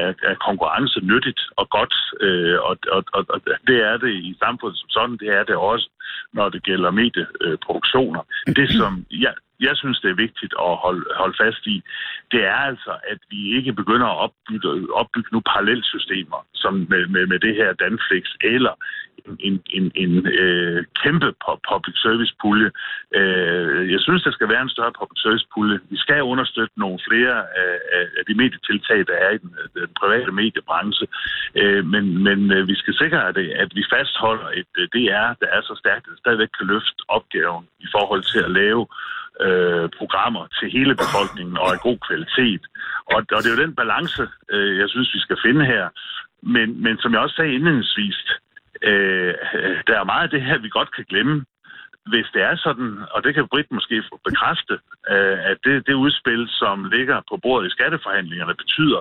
er, er konkurrence nyttigt og godt, øh, og, og, og, og det er det i samfundet som sådan, det er det også, når det gælder medieproduktioner. Det, som jeg, jeg synes, det er vigtigt at holde, holde fast i, det er altså, at vi ikke begynder at opbygge, opbygge nu parallelsystemer, som med, med, med det her Danflix, eller en, en, en, en øh, kæmpe public service pulje. Øh, jeg synes, der skal være en større public service pulje. Vi skal understøtte nogle flere af, af, af de medietiltag, der er i den, øh, den private mediebranche. Øh, men men øh, vi skal sikre, at, at vi fastholder et øh, DR, der er så stærkt, at det stadigvæk kan løfte opgaven i forhold til at lave øh, programmer til hele befolkningen og af god kvalitet. Og, og det er jo den balance, øh, jeg synes, vi skal finde her. Men, men som jeg også sagde indledningsvis, øh, der er meget af det her, vi godt kan glemme. Hvis det er sådan, og det kan Britt måske bekræfte, øh, at det, det udspil, som ligger på bordet i skatteforhandlingerne, betyder,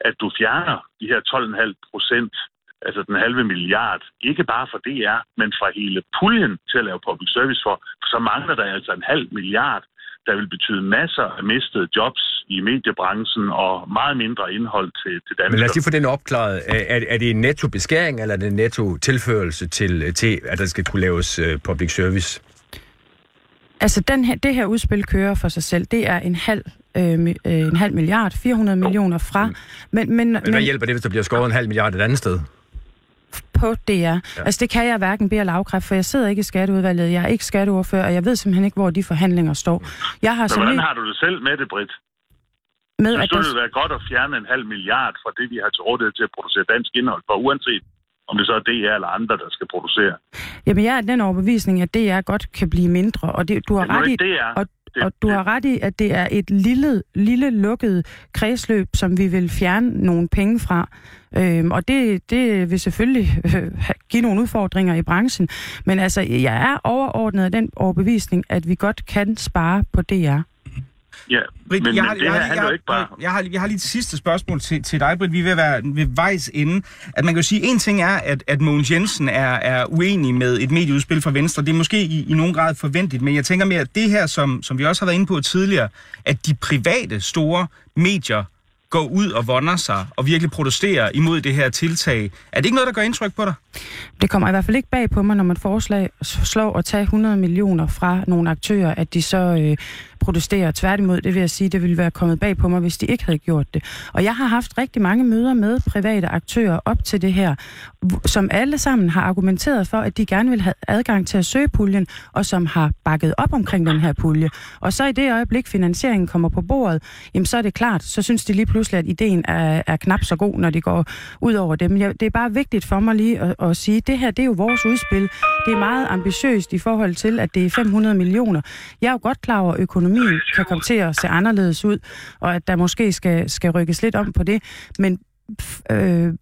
at du fjerner de her 12,5 procent, altså den halve milliard, ikke bare for DR, men fra hele puljen til at lave public service for, så mangler der altså en halv milliard, der vil betyde masser af mistede jobs i mediebranchen og meget mindre indhold til, til danskere. Men lad os lige få den opklaret. Er, er, det en netto beskæring, eller er det en netto tilførelse til, til at der skal kunne laves uh, public service? Altså, den her, det her udspil kører for sig selv. Det er en halv, øh, øh, en halv milliard, 400 millioner fra. Men, men, Men men hvad hjælper det, hvis der bliver skåret en halv milliard et andet sted? På DR. Ja. Altså, det kan jeg hverken bede eller afkræfte, for jeg sidder ikke i skatteudvalget. Jeg er ikke skatteordfører, og jeg ved simpelthen ikke, hvor de forhandlinger står. Jeg har Men hvordan ny- har du det selv med det, Britt? med, Jeg at det der, ville være godt at fjerne en halv milliard fra det, vi har til rådighed til at producere dansk indhold, for uanset om det så er DR eller andre, der skal producere. jamen, jeg er den overbevisning, at DR godt kan blive mindre, og det, du har ret i... DR. Og, det- og du har ret i, at det er et lille, lille lukket kredsløb, som vi vil fjerne nogle penge fra. Øhm, og det, det vil selvfølgelig øh, give nogle udfordringer i branchen. Men altså, jeg er overordnet af den overbevisning, at vi godt kan spare på DR. Ja, Britt, men, jeg, men har, det jeg, her har, handler jeg, ikke bare... jeg, har, jeg har lige et sidste spørgsmål til, til dig, Britt. Vi er ved at være ved vejs ende. At man kan jo sige, en ting er, at, at Mogens Jensen er, er uenig med et medieudspil fra Venstre. Det er måske i, i nogen grad forventeligt, men jeg tænker mere, at det her, som, som vi også har været inde på tidligere, at de private store medier går ud og vonder sig og virkelig protesterer imod det her tiltag. Er det ikke noget, der gør indtryk på dig? Det kommer i hvert fald ikke bag på mig, når man foreslår at tage 100 millioner fra nogle aktører, at de så øh, protestere. Tværtimod, det vil jeg sige, det ville være kommet bag på mig, hvis de ikke havde gjort det. Og jeg har haft rigtig mange møder med private aktører op til det her, som alle sammen har argumenteret for, at de gerne vil have adgang til at søge puljen, og som har bakket op omkring den her pulje. Og så i det øjeblik, finansieringen kommer på bordet, jamen så er det klart, så synes de lige pludselig, at ideen er, er knap så god, når det går ud over dem. Jeg, det er bare vigtigt for mig lige at, at sige, at det her det er jo vores udspil. Det er meget ambitiøst i forhold til, at det er 500 millioner. Jeg er jo godt klar over, økonomi økonomien kan komme til at se anderledes ud, og at der måske skal, skal rykkes lidt om på det. Men øh,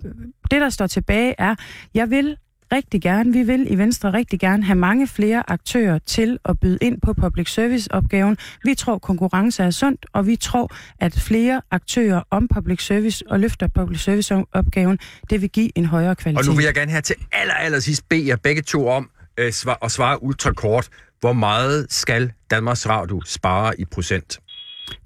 det, der står tilbage, er, jeg vil rigtig gerne, vi vil i Venstre rigtig gerne have mange flere aktører til at byde ind på public service opgaven. Vi tror, konkurrence er sundt, og vi tror, at flere aktører om public service og løfter public service opgaven, det vil give en højere kvalitet. Og nu vil jeg gerne her til aller, aller sidst bede jer begge to om øh, svar, at svare ultrakort. Hvor meget skal Danmarks Radio spare i procent?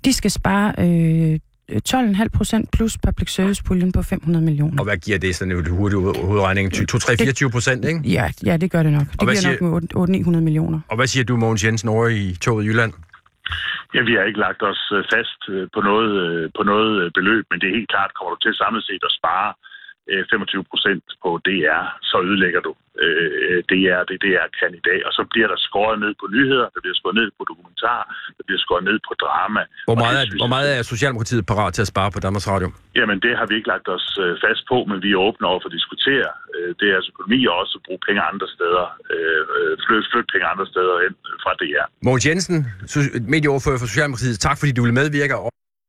De skal spare øh, 12,5 procent plus public service-puljen på 500 millioner. Og hvad giver det sådan en hurtig hovedregning? 2-3-24 procent, ikke? Ja, ja, det gør det nok. Det hvad giver nok med 800-900 millioner. Og hvad siger du, Mogens Jensen, over i toget i Jylland? Ja, vi har ikke lagt os øh, fast øh, på noget, øh, på noget beløb, men det er helt klart, kommer du til samlet set at spare 25 procent på DR, så ødelægger du øh, DR, det DR kan i dag. Og så bliver der skåret ned på nyheder, der bliver skåret ned på dokumentar, der bliver skåret ned på drama. Hvor meget, er, hvor meget er Socialdemokratiet parat til at spare på Danmarks Radio? Jamen, det har vi ikke lagt os øh, fast på, men vi er åbne over for at diskutere øh, deres økonomi og også at bruge penge andre steder, øh, øh, flytte, flytte penge andre steder hen fra DR. Mogens Jensen, medieoverfører for Socialdemokratiet, tak fordi du vil medvirke.